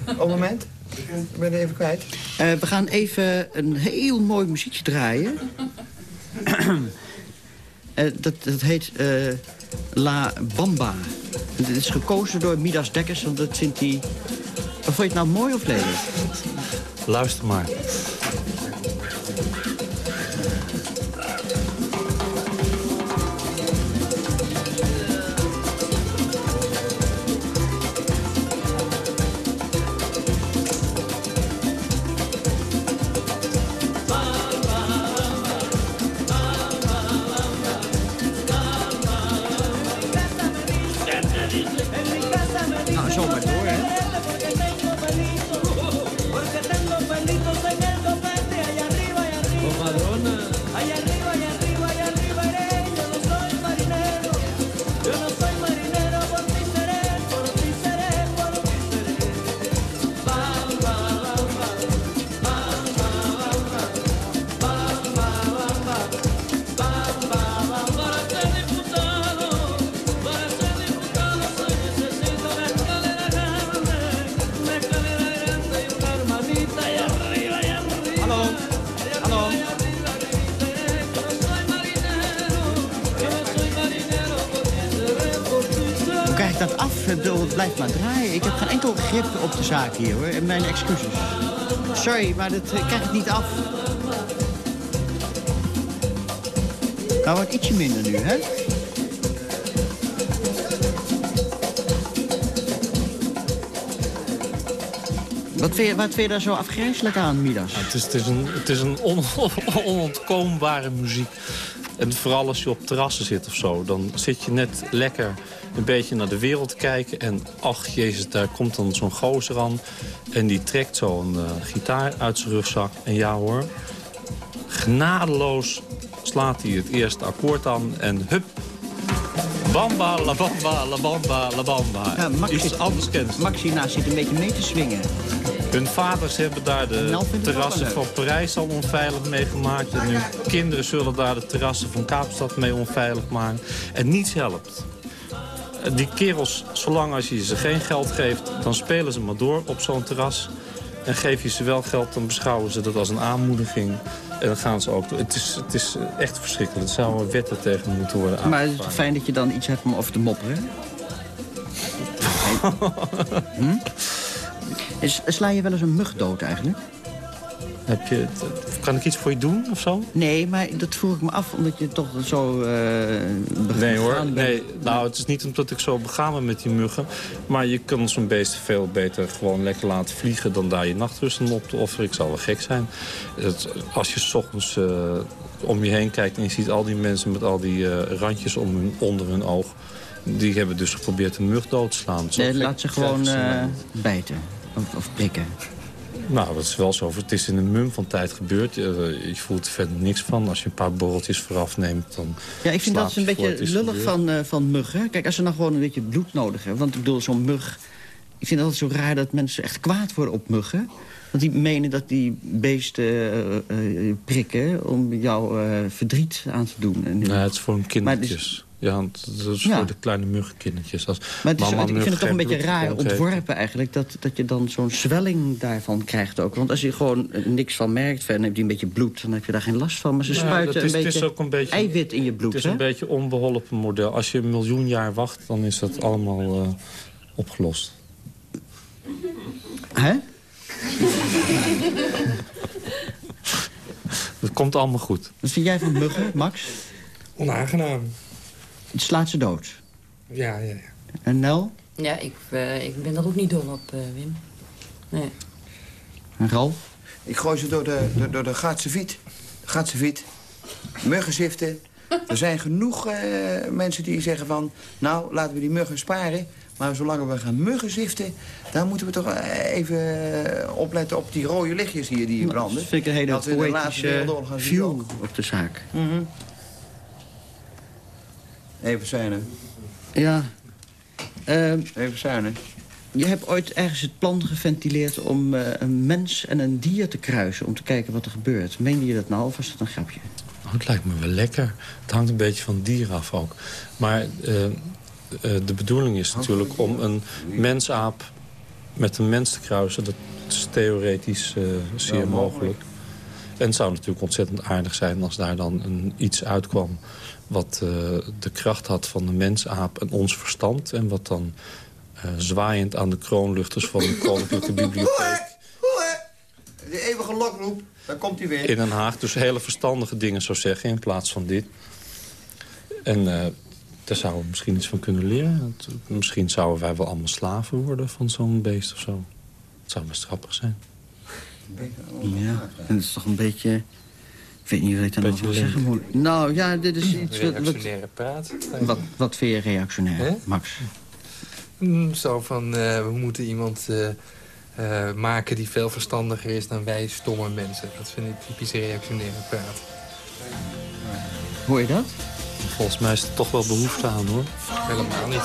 Op het moment? Ik ben het even kwijt. Eh, we gaan even een heel mooi muziekje draaien. [CLEARS THROAT] Eh, dat, dat heet eh, La Bamba. Dit is gekozen door Midas Dekkers, want dat vindt hij... Vond je het nou mooi of lelijk? Luister maar. Geen enkel grip op de zaak hier, hoor. En mijn excuses. Sorry, maar dat eh, krijg ik niet af. Nou, wat ietsje minder nu, hè? Wat vind, je, wat vind daar zo afgrijzelijk aan, Midas? het, is, het is een, het is een on, [LAUGHS] onontkoombare muziek. En vooral als je op terrassen zit of zo, dan zit je net lekker een beetje naar de wereld kijken. En ach, jezus, daar komt dan zo'n gozer aan. En die trekt zo'n uh, gitaar uit zijn rugzak. En ja hoor, genadeloos slaat hij het eerste akkoord aan. En hup, bamba, la bamba, la bamba, la bamba. Ja, Max Iets anders kent. Max hiernaast zit een beetje mee te swingen. Hun vaders hebben daar de Nou terrassen van Parijs al onveilig meegemaakt. En hun kinderen zullen daar de terrassen van Kaapstad mee onveilig maken. En niets helpt. Die kerels, zolang als je ze geen geld geeft, dan spelen ze maar door op zo'n terras. En geef je ze wel geld, dan beschouwen ze dat als een aanmoediging. En dan gaan ze ook door. Het is, het is echt verschrikkelijk. Er zouden wetten tegen moeten worden Maar het is fijn dat je dan iets hebt om over te mopperen? [LAUGHS] hm? Sla je wel eens een mug dood eigenlijk? Heb je, kan ik iets voor je doen of zo? Nee, maar dat vroeg ik me af, omdat je toch zo... eh Nee hoor, bent. nee. Nou, het is niet omdat ik zo begaan ben met die muggen. Maar je kan zo'n beest veel beter gewoon lekker laten vliegen... dan daar je nachtrusten op te offeren. Ik zal wel gek zijn. Het, als je 's ochtends eh, om je heen kijkt en je ziet al die mensen... met al die eh, randjes om hun, onder hun oog... die hebben dus geprobeerd een mug dood te slaan. Nee, laat ze gewoon bijten. Of, of prikken. Nou, dat is wel zo. Het is in een mum van tijd gebeurd. Je, je voelt er verder niks van. Als je een paar borreltjes vooraf neemt, dan Ja, ik vind dat een beetje is lullig gebeurd. van, eh, van muggen. Kijk, als ze nou gewoon een beetje bloed nodig hebben. Want ik bedoel, zo'n mug... Ik vind het altijd zo raar dat mensen echt kwaad worden op muggen. Want die menen dat die beesten eh, eh, prikken om jou eh, verdriet aan te doen. En, Nee, het is voor een kindertjes. Ja, want dat is Ja. voor de kleine muggenkindertjes. Als Maar het is, mama ik vind het toch een beetje raar ontworpen eigenlijk... Dat, dat je dan zo'n zwelling daarvan krijgt ook. Want als je gewoon niks van merkt... en heb je een beetje bloed, dan heb je daar geen last van. Maar ze Nou, spuiten is- een, het beetje is ook een beetje eiwit in je bloed, Het is hè? een beetje een onbeholpen model. Als je een miljoen jaar wacht, dan is dat allemaal eh, opgelost. Hè? [LAUGHS] Het komt allemaal goed. Wat vind jij van muggen, Max? Onaangenaam. Het slaat ze dood. Ja, ja, ja. En Nel? Ja, ik, eh, ik ben daar ook niet dol op, eh, Wim. Nee. En Ralf? Ik gooi ze door de, door, door de Gaatse Viet. Gaatse Viet. Muggenziften. Er zijn genoeg eh, mensen die zeggen van... nou, laten we die muggen sparen. Maar zolang we gaan muggenziften... dan moeten we toch even opletten op die rode lichtjes hier die hier branden. Dat vind ik een hele Dat we in de laatste poëtische wereldoorlog gaan zien view op de zaak. Mhm. Even zuinen. Ja. Ehm, Even zuinen. je hebt ooit ergens het plan geventileerd om eh, een mens en een dier te kruisen... om te kijken wat er gebeurt. Meende je dat nou of was dat een grapje? Oh, het lijkt me wel lekker. Het hangt een beetje van het dier af ook. Maar eh, eh, de bedoeling is natuurlijk om een mensaap met een mens te kruisen. Dat is theoretisch eh, zeer mogelijk. mogelijk. En het zou natuurlijk ontzettend aardig zijn als daar dan een, iets uitkwam... wat eh, de kracht had van de mensaap en ons verstand... en wat dan eh, zwaaiend aan de kroonluchters van de Koninklijke Bibliotheek De eeuwige lokroep. Daar komt hij weer. in Den Haag dus hele verstandige dingen zou zeggen in plaats van dit. En eh, daar zouden we misschien iets van kunnen leren. Misschien zouden wij wel allemaal slaven worden van zo'n beest of zo. Het zou best grappig zijn. Ja, en het is toch een beetje... Ik weet niet wat ik daar nog wil zeggen moet. Nou ja, dit is iets... wat- wat, Reactionaire praat. wat, wat vind je reactionair, Hè? Max? Mm, Zo van, eh, we moeten iemand eh, eh, maken die veel verstandiger is dan wij stomme mensen. Dat vind ik typisch reactionaire praat. Hoor je dat? Volgens mij is er toch wel behoefte aan, hoor. Helemaal niet.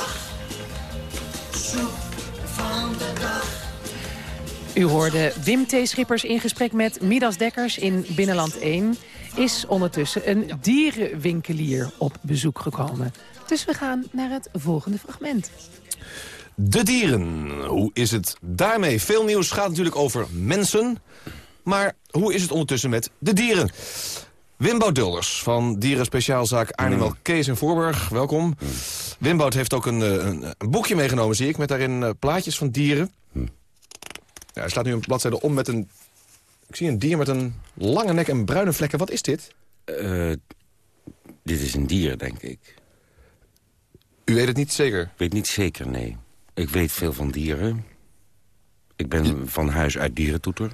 U hoorde Wim T. Schippers in gesprek met Midas Dekkers in Binnenland 1. Is ondertussen een dierenwinkelier op bezoek gekomen. Dus we gaan naar het volgende fragment. De dieren. Hoe is het daarmee? Veel nieuws gaat natuurlijk over mensen. Maar hoe is het ondertussen met de dieren? Wim Boudulders van dierenspeciaalzaak Animal Kees in Voorburg. Welkom. Wimboud heeft ook een, eh, een, een boekje meegenomen, zie ik... met daarin eh, plaatjes van dieren. Ja, hij slaat nu een bladzijde om met een... Ik zie een dier met een lange nek en bruine vlekken. Wat is dit? Eh, dit is een dier, denk ik. U weet het niet zeker? Ik weet niet zeker, nee. Ik weet veel van dieren. Ik ben van huis uit dierentoeter.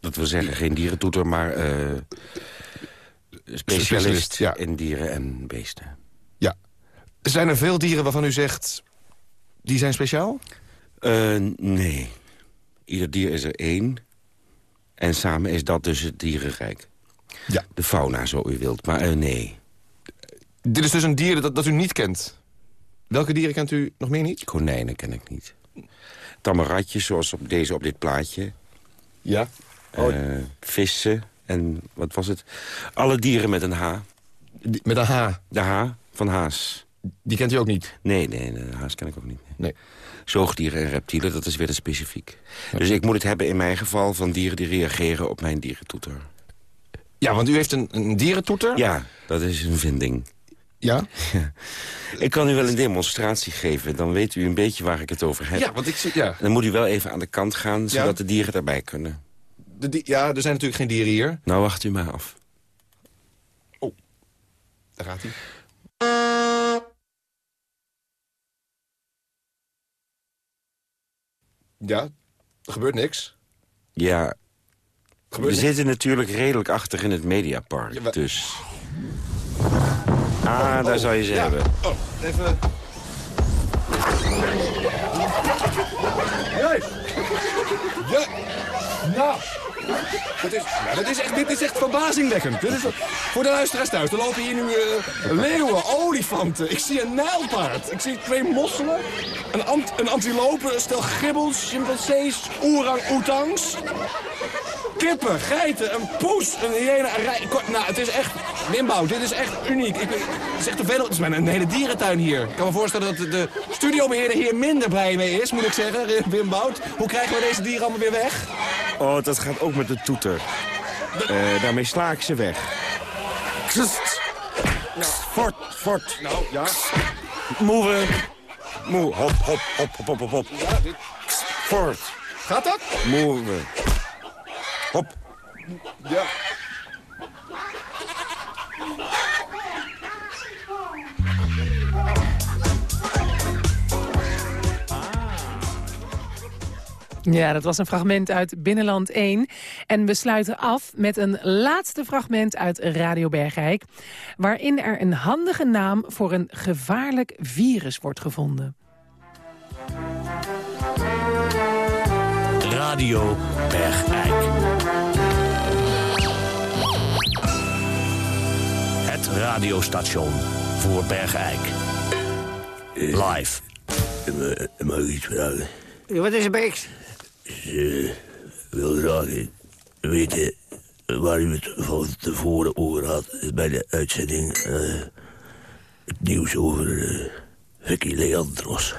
Dat wil zeggen, geen dierentoeter, maar eh, specialist, Specialist, ja. in dieren en beesten. Ja. Zijn er veel dieren waarvan u zegt... die zijn speciaal? Eh, nee. Ieder dier is er één. En samen is dat dus het dierenrijk. Ja. De fauna, zo u wilt. Maar eh, nee. Dit is dus een dier dat, dat u niet kent. Welke dieren kent u nog meer niet? Konijnen ken ik niet. Tamme ratjes, zoals op deze op dit plaatje. Ja. Eh, vissen en wat was het? Alle dieren met een H. met een H? De H van haas. Die kent u ook niet? Nee, nee, de haas ken ik ook niet. Nee. Zoogdieren en reptielen, dat is weer specifiek. Dus ik moet het hebben in mijn geval van dieren die reageren op mijn dierentoeter. Ja, want u heeft een, een dierentoeter? Ja, dat is een vinding. Ja? Ik kan u wel een demonstratie geven, dan weet u een beetje waar ik het over heb. Ja, want ik zie... Ja. Dan moet u wel even aan de kant gaan, zodat de dieren erbij kunnen. De di- ja, er zijn natuurlijk geen dieren hier. Nou, wacht u maar af. Daar gaat hij. Ja, er gebeurt niks. Ja, Gebeurt we niks. zitten natuurlijk redelijk achter in het Mediapark, Ja, dus... Ah, daar zou je ze ja. hebben. Oh, even... Juist! Ja! Nou! Dat is, is echt, dit is echt verbazingwekkend. Dit is, voor de luisteraars thuis, er lopen hier nu eh, leeuwen, olifanten. Ik zie een nijlpaard. Ik zie twee mosselen, een, een antilope, een stel gibbels, chimpansees, orang-oetangs. Kippen, geiten, een poes, een hyena, een rij... Nou, het is echt... Wimbouw, dit is echt uniek. Ik, het is echt te veel... Het is bijna een hele dierentuin hier. Ik kan me voorstellen dat de, de studiobeheerder hier minder blij mee is, moet ik zeggen. [LAUGHS] Wimboud, hoe krijgen we deze dieren allemaal weer weg? Oh, dat gaat ook met de toeter. Eh, daarmee sla ik ze weg. Kst. Fort, fort. Nou, ja. Move. Moe, hop, hop, hop, hop, hop, hop, hop. Ja, dit... Fort. Gaat dat? Move. Hop. Ja. Ja, dat was een fragment uit Binnenland 1. En we sluiten af met een laatste fragment uit Radio Bergrijk... waarin er een handige naam voor een gevaarlijk virus wordt gevonden. Radio Bergijk. Radiostation voor Bergijk. Live. Mag ik iets vragen? Wat is er, Beeks? Ik wil graag weten waar u het van tevoren over had bij de uitzending. eh, het nieuws over eh, Vicky Leandros.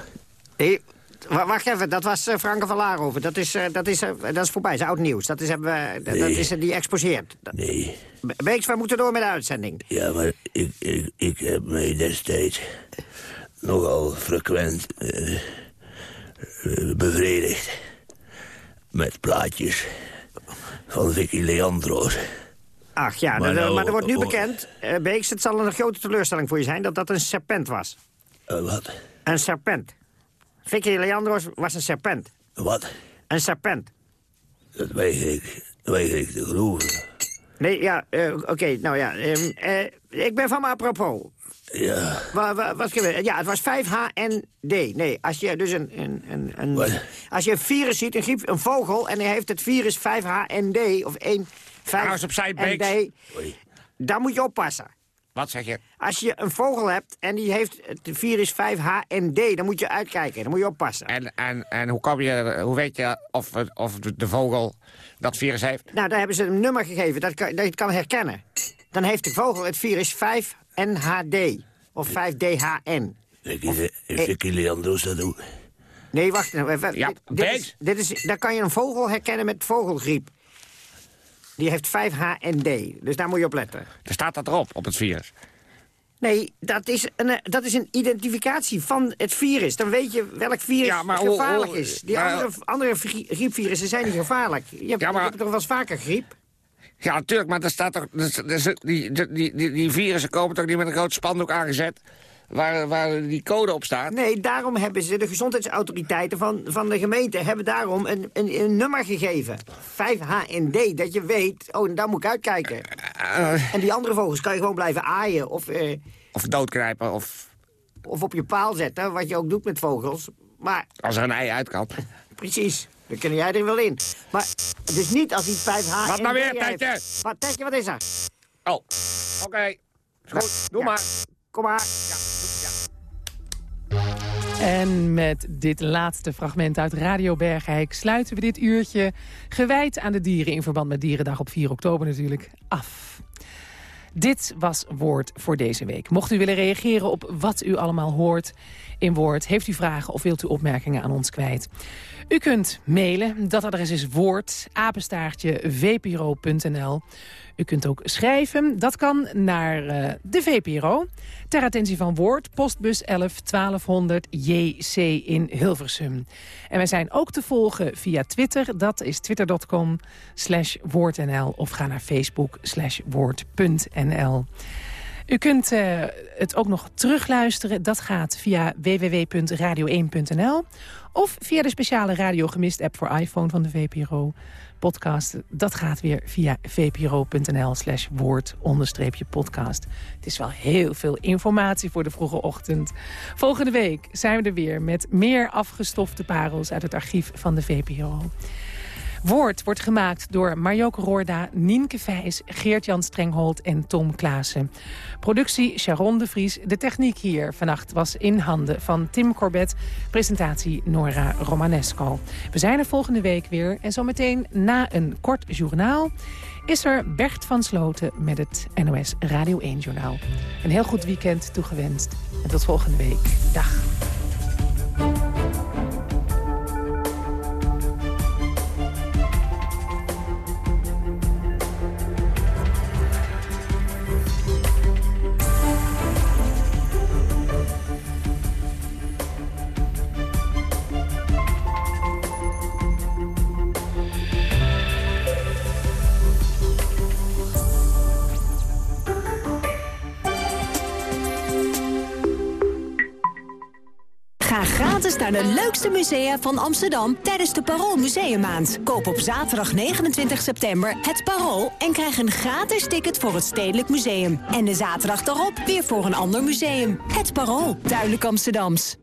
Nee, wacht even, dat was eh, Franke van Laarhoven. Dat is, eh, dat, is, eh, dat is voorbij, dat is oud nieuws. Dat is, hebben we, dat, is die exposeerd. Dat- Nee. Be- Beeks, we moeten door met de uitzending. Ja, maar ik, ik, ik heb mij destijds nogal frequent bevredigd met plaatjes van Vicky Leandros. Ach ja, Maar maar, nou, maar er wordt nu oh. bekend, eh, Beeks, het zal een grote teleurstelling voor je zijn... dat dat een serpent was. Wat? Een serpent. Vicky Leandros was een serpent. Wat? Een serpent. Dat weiger ik, weiger ik te geloven. Nee, ja, eh, oké, nou ja. ehm, eh, ik ben van me apropos. Ja, Wa- wa- wat gebeurt? Ja, het was 5HND. Nee, als je dus een, een, een, een Wat? als je een virus ziet, een griep, een vogel, en hij heeft het virus 5HND of 1 5 Nou eens opzij, Beeks. Dan moet je oppassen. Wat zeg je? Als je een vogel hebt en die heeft het virus 5HND, dan moet je uitkijken, dan moet je oppassen. En, en, en hoe, kom je, hoe weet je of, of de vogel dat virus heeft? Nou, daar hebben ze een nummer gegeven dat, kan, dat je het kan herkennen. Dan heeft de vogel het virus 5NHD of 5DHN. Vicky, Vicky Leandros dat ook. Nee, wacht nou even. Ja, dit, dit is, dit is, daar kan je een vogel herkennen met vogelgriep. Die heeft 5HND, dus daar moet je op letten. Er staat dat erop, op het virus. Nee, dat is, een, eh, dat is een identificatie van het virus. Dan weet je welk virus Ja, maar gevaarlijk is. Die maar- andere, andere grie- griepvirussen zijn niet gevaarlijk. Je hebt, Ja, maar- je hebt toch wel eens vaker griep? Ja, natuurlijk, maar er staat toch, die, die, die, die, die virussen komen toch niet met een groot spandoek aangezet... waar, waar die code op staat? Nee, daarom hebben ze, de gezondheidsautoriteiten van, van de gemeente... hebben daarom een, een, een nummer gegeven. 5HND, dat je weet, oh, daar moet ik uitkijken. en die andere vogels kan je gewoon blijven aaien. Of, eh, Of doodknijpen, of of op je paal zetten, wat je ook doet met vogels. Maar als er een ei uit kan. precies, dan kun jij er wel in. Maar dus niet als die 5HND Wat nou weer. Tetje? Wat, Tetje, wat is er? Oh, oké. Goed, doe Ja. maar. Kom maar. En met dit laatste fragment uit Radio Bergijk sluiten we dit uurtje... gewijd aan de dieren in verband met Dierendag op 4 oktober natuurlijk af. Dit was Woord voor deze week. Mocht u willen reageren op wat u allemaal hoort in Woord... heeft u vragen of wilt u opmerkingen aan ons kwijt... U kunt mailen. Dat adres is woord, apenstaartje, vpro.nl. U kunt ook schrijven. Dat kan naar eh, de VPRO. Ter attentie van Woord, postbus 11 1200 JC in Hilversum. En wij zijn ook te volgen via Twitter. Dat is twitter.com woordnl. Of ga naar Facebook woord.nl. U kunt eh, het ook nog terugluisteren. Dat gaat via www.radio1.nl. Of via de speciale Radio Gemist app voor iPhone van de VPRO. Podcast, dat gaat weer via vpro.nl slash woord podcast. Het is wel heel veel informatie voor de vroege ochtend. Volgende week zijn we er weer met meer afgestofte parels uit het archief van de VPRO. Woord wordt gemaakt door Marjoke Roorda, Nienke Vijs, Geert-Jan Strenghold en Tom Klaassen. Productie Sharon de Vries. De techniek hier vannacht was in handen van Tim Corbett. Presentatie Nora Romanesco. We zijn er volgende week weer. En zometeen na een kort journaal is er Bert van Sloten met het NOS Radio 1 Journaal. Een heel goed weekend toegewenst. En tot volgende week. Dag. Ga gratis naar de leukste musea van Amsterdam tijdens de Parool Museumaand. Koop op zaterdag 29 september het Parool en krijg een gratis ticket voor het Stedelijk Museum. En de zaterdag daarop weer voor een ander museum. Het Parool, duidelijk Amsterdams.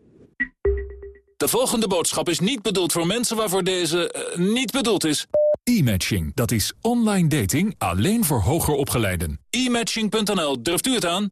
De volgende boodschap is niet bedoeld voor mensen waarvoor deze eh, niet bedoeld is. E-matching, dat is online dating alleen voor hoger opgeleiden. E-matching.nl, durft u het aan?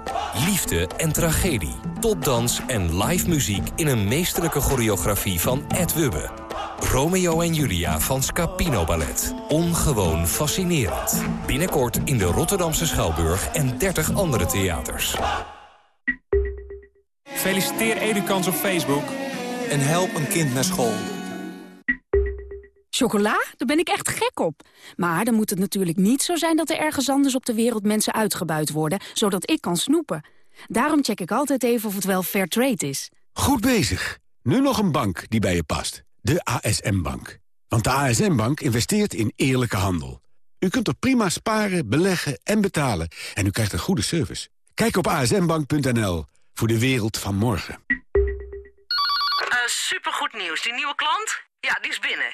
Liefde en tragedie, topdans en live muziek in een meesterlijke choreografie van Ed Wubbe. Romeo en Julia van Scapino Ballet. Ongewoon fascinerend. Binnenkort in de Rotterdamse Schouwburg en 30 andere theaters. Feliciteer Edukans op Facebook. En help een kind naar school. Chocola? Daar ben ik echt gek op. Maar dan moet het natuurlijk niet zo zijn dat er ergens anders op de wereld mensen uitgebuit worden, zodat ik kan snoepen. Daarom check ik altijd even of het wel fair trade is. Goed bezig. Nu nog een bank die bij je past. De ASM-bank. Want de ASM-bank investeert in eerlijke handel. U kunt er prima sparen, beleggen en betalen. En u krijgt een goede service. Kijk op asmbank.nl voor de wereld van morgen. Uh, supergoed nieuws. Die nieuwe klant? Ja, die is binnen.